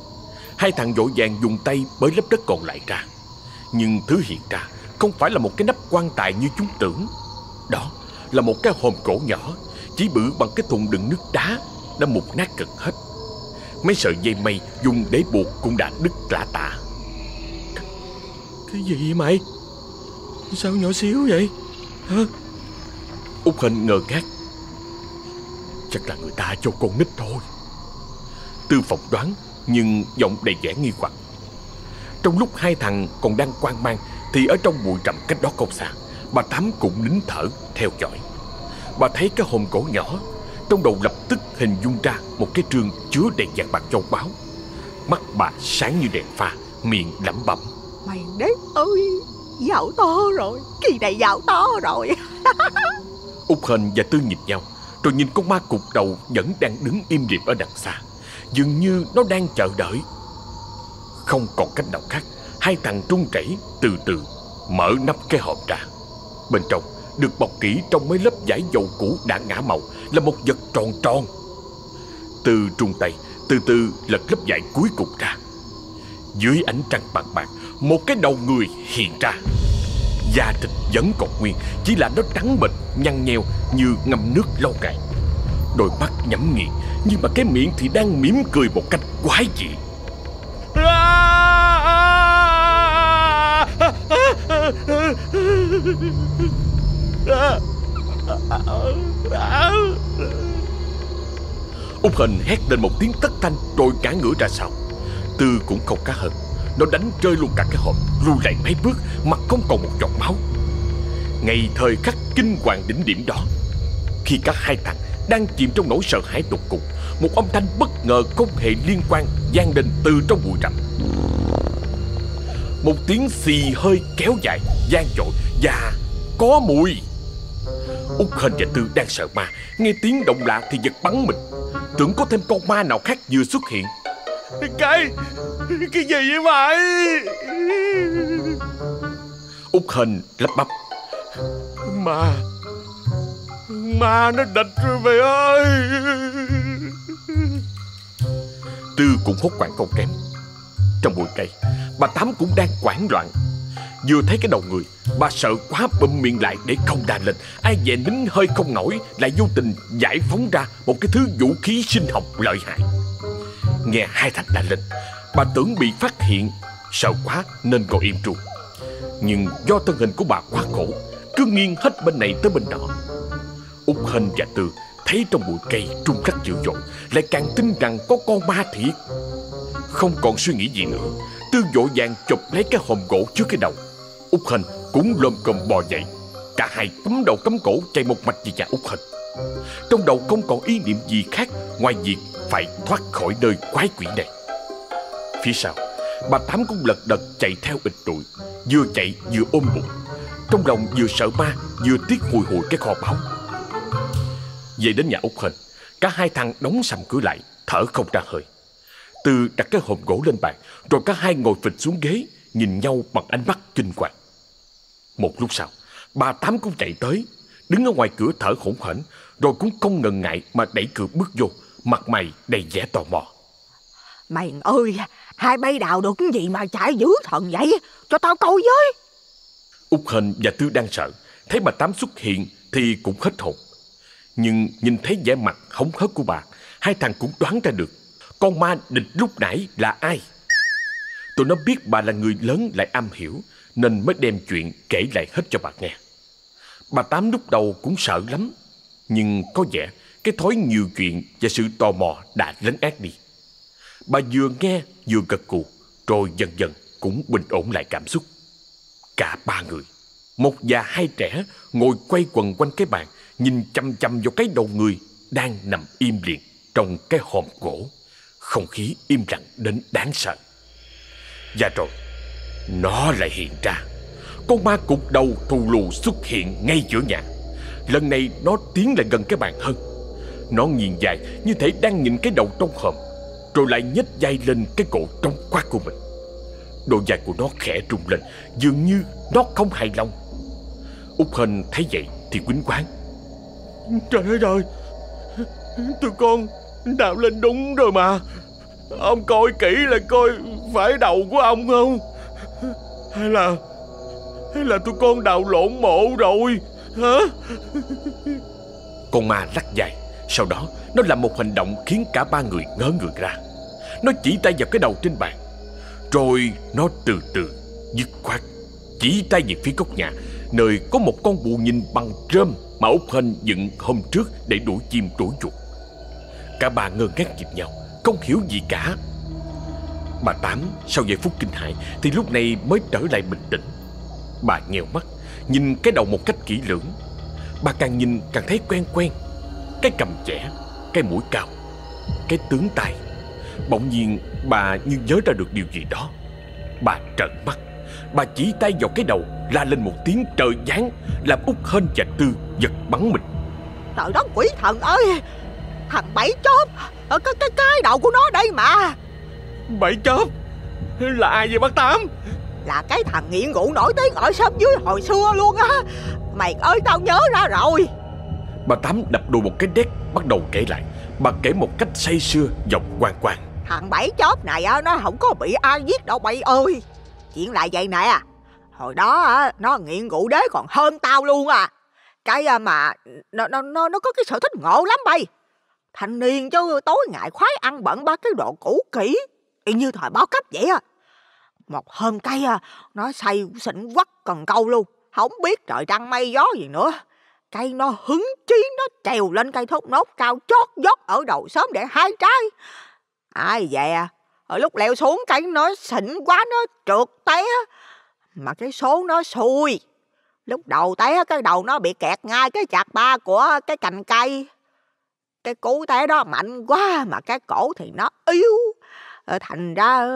Hai thằng vội vàng dùng tay bới lớp đất còn lại ra. Nhưng thứ hiện ra không phải là một cái nắp quan tài như chúng tưởng. Đó là một cái hòm cổ nhỏ chỉ bự bằng cái thùng đựng nước đá Đã mục nát gần hết. Mấy sợi dây mây dùng để buộc cũng đã đứt lạ tả. Cái gì vậy mày? Sao nhỏ xíu vậy? Hả? Út Hình ngờ ngác. Chắc là người ta cho con nít thôi. Tư phỏng đoán Nhưng giọng đầy vẻ nghi hoặc. Trong lúc hai thằng còn đang quan mang Thì ở trong bụi rậm cách đó không xa Bà Tám cũng nín thở theo dõi. Bà thấy cái hòm gỗ nhỏ Trong đầu lập tức hình dung ra Một cái trương chứa đầy vàng bạc châu báu. Mắt bà sáng như đèn pha Miệng lẩm bẩm. Mày đấy ơi Giàu to rồi Kỳ này giàu to rồi. Út Hên và Tư nhìn nhau Rồi nhìn con ma cục đầu Vẫn đang đứng im lìm ở đằng xa Dường như nó đang chờ đợi. Không còn cách nào khác, Hai thằng trung chảy từ từ Mở nắp cái hộp ra. Bên trong được bọc kỹ trong mấy lớp vải dầu cũ đã ngã màu, Là một vật tròn tròn. Từ trung tay, Từ từ lật lớp vải cuối cùng ra. Dưới ánh trăng bạc bạc, Một cái đầu người hiện ra. Da thịt vẫn còn nguyên, Chỉ là nó trắng bệch, nhăn nheo Như ngâm nước lâu ngày. Đôi mắt nhắm nghiền nhưng mà cái miệng thì đang mỉm cười một cách quái dị. Úc Hình hét lên một tiếng tất thanh Rồi cả ngửa ra sau. Tư cũng không cá hơn Nó đánh rơi luôn cả cái hộp, Lùi lại mấy bước, Mặt không còn một giọt máu. Ngay thời khắc kinh hoàng đỉnh điểm đó, Khi cả hai thằng đang chìm trong nỗi sợ hãi tột cùng. Một âm thanh bất ngờ không hề liên quan vang lên từ trong bụi rậm. Một tiếng xì hơi kéo dài gian dội và có mùi. Út Hên và Tư đang sợ ma Nghe tiếng động lạ thì giật bắn mình. Tưởng có thêm con ma nào khác vừa xuất hiện. Cái Cái gì vậy mày? Út Hên lắp bắp. Ma Ma nó địch rồi mày ơi. Tư cũng hốt quảng không kém Trong bụi cây, Bà Tám cũng đang quảng loạn. Vừa thấy cái đầu người, Bà sợ quá bụm miệng lại để không đà lên. Ai về nín hơi không nổi, Lại vô tình giải phóng ra Một cái thứ vũ khí sinh học lợi hại. Nghe hai thạch đà lên, Bà tưởng bị phát hiện, Sợ quá nên ngồi im tru Nhưng do thân hình của bà quá khổ, Cứ nghiêng hết bên này tới bên đó Hên và Tư, thấy trong bụi cây trung khắc dữ dội, Lại càng tin rằng có con ma thiệt Không còn suy nghĩ gì nữa. Tư vội vàng chụp lấy cái hòm gỗ trước cái đầu. Út Hên cũng lồm cồm bò dậy. Cả hai cắm đầu cắm cổ chạy một mạch về nhà Út Hên Trong đầu không còn ý niệm gì khác Ngoài việc phải thoát khỏi nơi quái quỷ này. Phía sau, Bà Tám cũng lật đật chạy theo ịt trụi Vừa chạy vừa ôm bụng. Trong lòng vừa sợ ma, Vừa tiếc hùi hụi cái kho báu. Về đến nhà Út Hên Cả hai thằng đóng sầm cửa lại Thở không ra hơi. Từ đặt cái hòm gỗ lên bàn Rồi cả hai ngồi phịch xuống ghế Nhìn nhau bằng ánh mắt kinh hoàng. Một lúc sau Bà Tám cũng chạy tới Đứng ở ngoài cửa thở hổn hển Rồi cũng không ngần ngại mà đẩy cửa bước vô Mặt mày đầy vẻ tò mò. Mày ơi Hai bay đào được cái gì mà chạy dữ thần vậy? Cho tao coi với. Út Hên và Tư đang sợ Thấy bà Tám xuất hiện thì cũng hết hồn nhưng nhìn thấy vẻ mặt hống hớt của bà, Hai thằng cũng đoán ra được, Con ma địch lúc nãy là ai? Tụi nó biết bà là người lớn lại am hiểu, Nên mới đem chuyện kể lại hết cho bà nghe. Bà Tám lúc đầu cũng sợ lắm, Nhưng có vẻ cái thói nhiều chuyện và sự tò mò đã lấn át đi. Bà vừa nghe vừa gật cù, Rồi dần dần cũng bình ổn lại cảm xúc. Cả ba người, Một già hai trẻ, ngồi quay quần quanh cái bàn Nhìn chăm chăm vào cái đầu người Đang nằm im liền trong cái hòm gỗ. Không khí im lặng đến đáng sợ. Và rồi, Nó lại hiện ra. Con ma cục đầu thù lù xuất hiện ngay giữa nhà. Lần này nó tiến lại gần cái bàn hơn. Nó nghiền dài như thể đang nhìn cái đầu trong hòm, Rồi lại nhếch dây lên cái cổ trong quát của mình. Đôi vai của nó khẽ rung lên, Dường như nó không hài lòng. Úc Hên thấy vậy thì quýnh quán. Trời ơi, trời. Tụi con đào lên đúng rồi mà. Ông coi kỹ là coi phải đầu của ông không? Hay là Hay là tụi con đào lộn mộ rồi? Hả? Con ma lắc dài. Sau đó, nó làm một hành động khiến cả ba người ngớ người ra. Nó chỉ tay vào cái đầu trên bàn. Rồi nó từ từ dứt khoát, Chỉ tay về phía góc nhà, Nơi có một con bù nhìn bằng rơm. Mà Úc Hên dựng hôm trước để đuổi chim đuổi chuột. Cả ba ngơ ngác nhìn nhau, Không hiểu gì cả. Bà Tám, sau giây phút kinh hãi, Thì lúc này mới trở lại bình tĩnh. Bà nhèo mắt, Nhìn cái đầu một cách kỹ lưỡng. Bà càng nhìn càng thấy quen quen. Cái cầm chẻ, Cái mũi cao, Cái tướng tay Bỗng nhiên bà như nhớ ra được điều gì đó. Bà trợn mắt. Bà chỉ tay vào cái đầu La lên một tiếng trời giáng Làm út hên và tư giật bắn mình. Trời đất quỷ thần ơi! Thằng bảy chóp! Ở cái, cái cái đầu của nó đây mà! Bảy chóp? Là ai vậy bác Tám? Là cái thằng nghiện rượu nổi tiếng ở xóm dưới hồi xưa luôn á! Mày ơi tao nhớ ra rồi! Bà Tám đập đùi một cái đét Bắt đầu kể lại. Bà kể một cách say sưa giọng quan quan Thằng bảy chóp này á Nó không có bị ai giết đâu bay ơi Chuyện lại vậy nè. Hồi đó Nó nghiện rượu đế còn hơn tao luôn à. Cái à, mà Nó nó nó, nó có cái sở thích ngộ lắm bay. Thanh niên chứ tối ngày khoái ăn bận ba cái đồ cũ kỹ Y như thời báo cấp vậy à Một hôm cây à Nó say xịn quắc cần câu luôn. Không biết trời trăng mây gió gì nữa. Cây nó hứng chí Nó trèo lên cây thốt nốt cao chót vót Ở đầu sớm để hai trái. Ai về à ở lúc leo xuống cây nó xịn quá Nó trượt té Mà cái số nó xui. Lúc đầu té cái đầu nó bị kẹt ngay cái chặt ba của cái cành cây. Cái cú té đó mạnh quá mà cái cổ thì nó yếu. Ờ, thành ra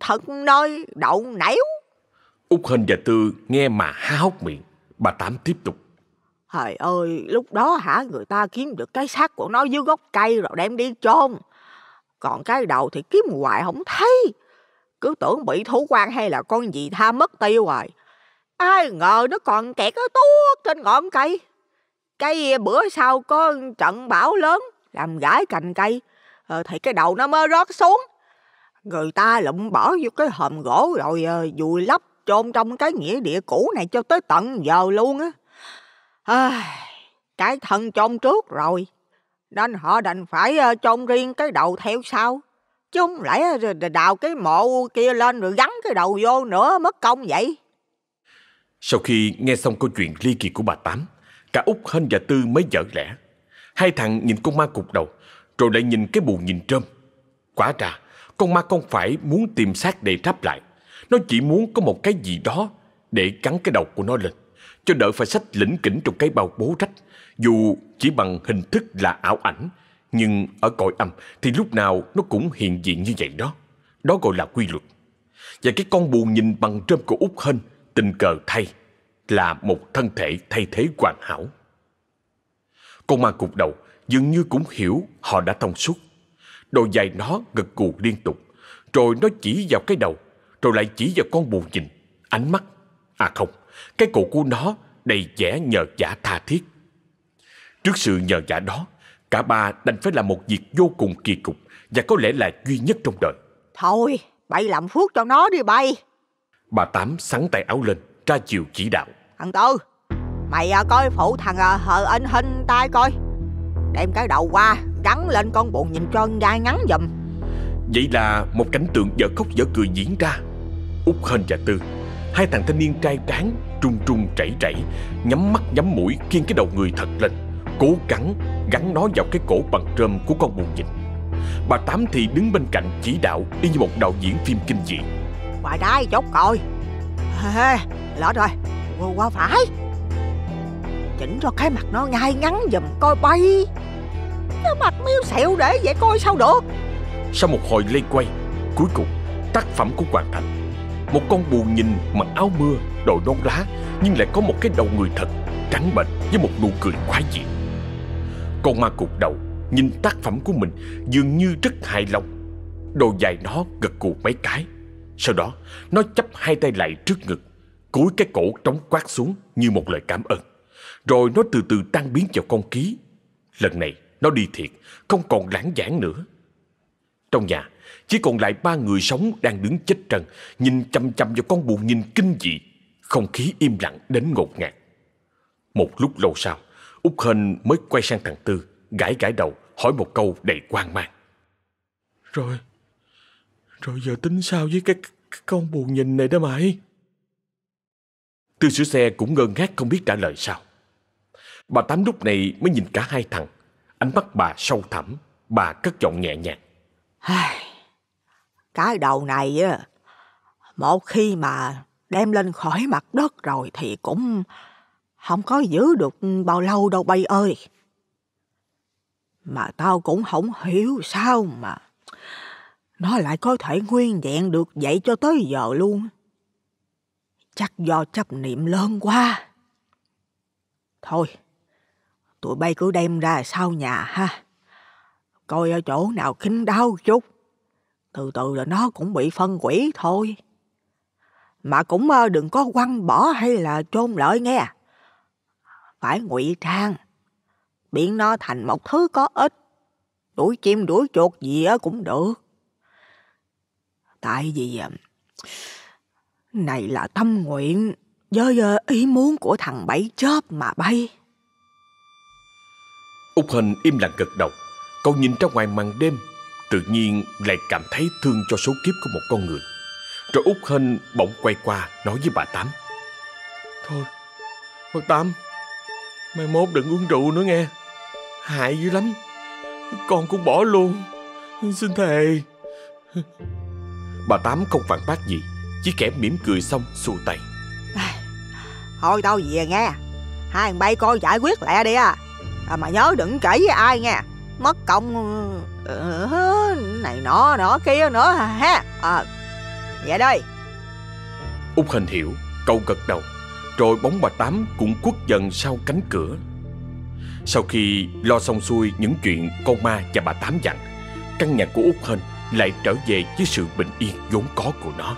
thật nơi đậu nẻo. Út hên và tư nghe mà há hốc miệng. Bà tám tiếp tục. Trời ơi lúc đó hả người ta kiếm được cái xác của nó dưới gốc cây rồi đem đi chôn còn cái đầu thì kiếm hoài không thấy. Cứ tưởng bị thú quan hay là con gì tha mất tiêu rồi. Ai ngờ nó còn kẹt ở tuốt trên ngọn cây. Cái bữa sau có trận bão lớn làm gãy cành cây. Ờ, thì cái đầu nó mới rớt xuống. Người ta lụm bỏ vô cái hòm gỗ rồi ờ, vùi lấp chôn trong cái nghĩa địa cũ này cho tới tận giờ luôn á. À, cái thân chôn trước rồi nên họ đành phải ờ, chôn riêng cái đầu theo sau. Chứ không lẽ ờ, đào cái mộ kia lên rồi gắn cái đầu vô nữa, mất công vậy. Sau khi nghe xong câu chuyện ly kỳ của bà tám, Cả Út Hên và Tư mới dở lẽ. Hai thằng nhìn con ma cục đầu, Rồi lại nhìn cái bù nhìn trơm. Quả ra Con ma không phải muốn tìm xác để ráp lại. Nó chỉ muốn có một cái gì đó Để cắn cái đầu của nó lên, Cho đỡ phải sách lĩnh kỉnh trong cái bao bố rách. Dù chỉ bằng hình thức là ảo ảnh Nhưng ở cõi âm Thì lúc nào nó cũng hiện diện như vậy đó Đó gọi là quy luật Và cái con buồn nhìn bằng trơm của Út Hên Tình cờ thay là một thân thể thay thế hoàn hảo. Con ma cục đầu dường như cũng hiểu họ đã thông suốt. Đôi dài nó gật gù liên tục, rồi nó chỉ vào cái đầu, rồi lại chỉ vào con bù nhìn, ánh mắt. À không, cái cổ của nó đầy vẻ nhờ giả tha thiết. Trước sự nhờ giả đó, cả ba đành phải làm một việc vô cùng kỳ cục và có lẽ là duy nhất trong đời. Thôi, bay làm phước cho nó đi bay. Bà Tám sắn tay áo lên, ra chiều chỉ đạo. Thằng Tư, mày à, coi phụ thằng à, hờ anh hình tay coi. Đem cái đầu qua, gắn lên con bụng nhìn cho gai ngắn giùm. Vậy là một cảnh tượng dở khóc dở cười diễn ra. Út Hên và Tư, hai thằng thanh niên trai tráng, trung trung chảy chảy, nhắm mắt nhắm mũi khiêng cái đầu người thật lên, cố gắng gắn nó vào cái cổ bằng trơm của con bùn nhìn. Bà Tám thì đứng bên cạnh chỉ đạo y như một đạo diễn phim kinh dị. Ngoài đây chốt coi. Lỡ rồi, qua, qua phải Chỉnh cho cái mặt nó ngay ngắn dùm coi bay Cái mặt miêu xẹo để vậy coi sao được Sau một hồi lây quay Cuối cùng tác phẩm cũng hoàn thành Một con bù nhìn mặc áo mưa Đội nón lá Nhưng lại có một cái đầu người thật Trắng bệnh với một nụ cười khoái dị con ma cục đầu Nhìn tác phẩm của mình Dường như rất hài lòng Đồ dài nó gật gù mấy cái Sau đó nó chấp hai tay lại trước ngực cúi cái cổ trống quát xuống như một lời cảm ơn. Rồi nó từ từ tan biến vào con ký. Lần này nó đi thiệt, không còn lãng giảng nữa. Trong nhà, chỉ còn lại ba người sống đang đứng chết trần, nhìn chăm chăm vào con buồn nhìn kinh dị. Không khí im lặng đến ngột ngạt. Một lúc lâu sau, Út Hên mới quay sang thằng Tư, gãi gãi đầu, hỏi một câu đầy quan mang. Rồi, rồi giờ tính sao với cái, cái con buồn nhìn này đó mày? Tư sửa xe cũng ngơ ngác không biết trả lời sao. Bà Tám lúc này mới nhìn cả hai thằng. Ánh mắt bà sâu thẳm, bà cất giọng nhẹ nhàng. Cái đầu này á, một khi mà đem lên khỏi mặt đất rồi thì cũng không có giữ được bao lâu đâu bay ơi. Mà tao cũng không hiểu sao mà nó lại có thể nguyên vẹn được vậy cho tới giờ luôn. Chắc do chấp niệm lớn quá. Thôi, tụi bay cứ đem ra sau nhà ha. Coi ở chỗ nào kinh đau chút. Từ từ là nó cũng bị phân quỷ thôi. Mà cũng ờ, đừng có quăng bỏ hay là trôn lợi nghe. Phải ngụy trang. Biến nó thành một thứ có ích. Đuổi chim đuổi chuột gì cũng được. Tại vì ờ, này là tâm nguyện với ờ, ý muốn của thằng Bảy chớp mà bay. Úc Hình im lặng gật đầu. Cậu nhìn ra ngoài màn đêm, tự nhiên lại cảm thấy thương cho số kiếp của một con người. Rồi Úc Hinh bỗng quay qua nói với bà Tám. Thôi, bà Tám, mai mốt đừng uống rượu nữa nghe. Hại dữ lắm. Con cũng bỏ luôn. Xin thề. Bà Tám không phản bác gì, chỉ kẻ mỉm cười xong xua tay. Thôi tao về nghe. Hai thằng bay coi giải quyết lẹ đi à. à mà nhớ đừng kể với ai nghe. Mất công uh, này nọ nọ kia nữa ha. À, vậy đây. Út Hình hiểu, câu gật đầu, rồi bóng bà Tám cũng quất dần sau cánh cửa. Sau khi lo xong xuôi những chuyện con ma và bà Tám dặn, căn nhà của Út Hên lại trở về với sự bình yên vốn có của nó.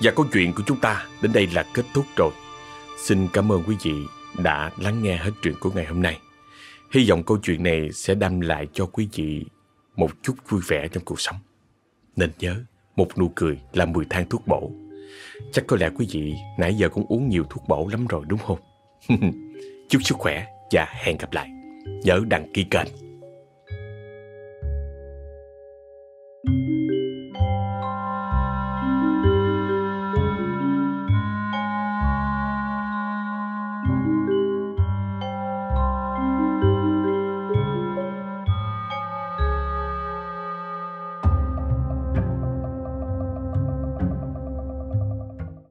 Và câu chuyện của chúng ta đến đây là kết thúc rồi. Xin cảm ơn quý vị đã lắng nghe hết chuyện của ngày hôm nay. Hy vọng câu chuyện này sẽ đem lại cho quý vị một chút vui vẻ trong cuộc sống. Nên nhớ, một nụ cười là 10 thang thuốc bổ. Chắc có lẽ quý vị nãy giờ cũng uống nhiều thuốc bổ lắm rồi, đúng không? Chúc sức khỏe và hẹn gặp lại. Nhớ đăng ký kênh.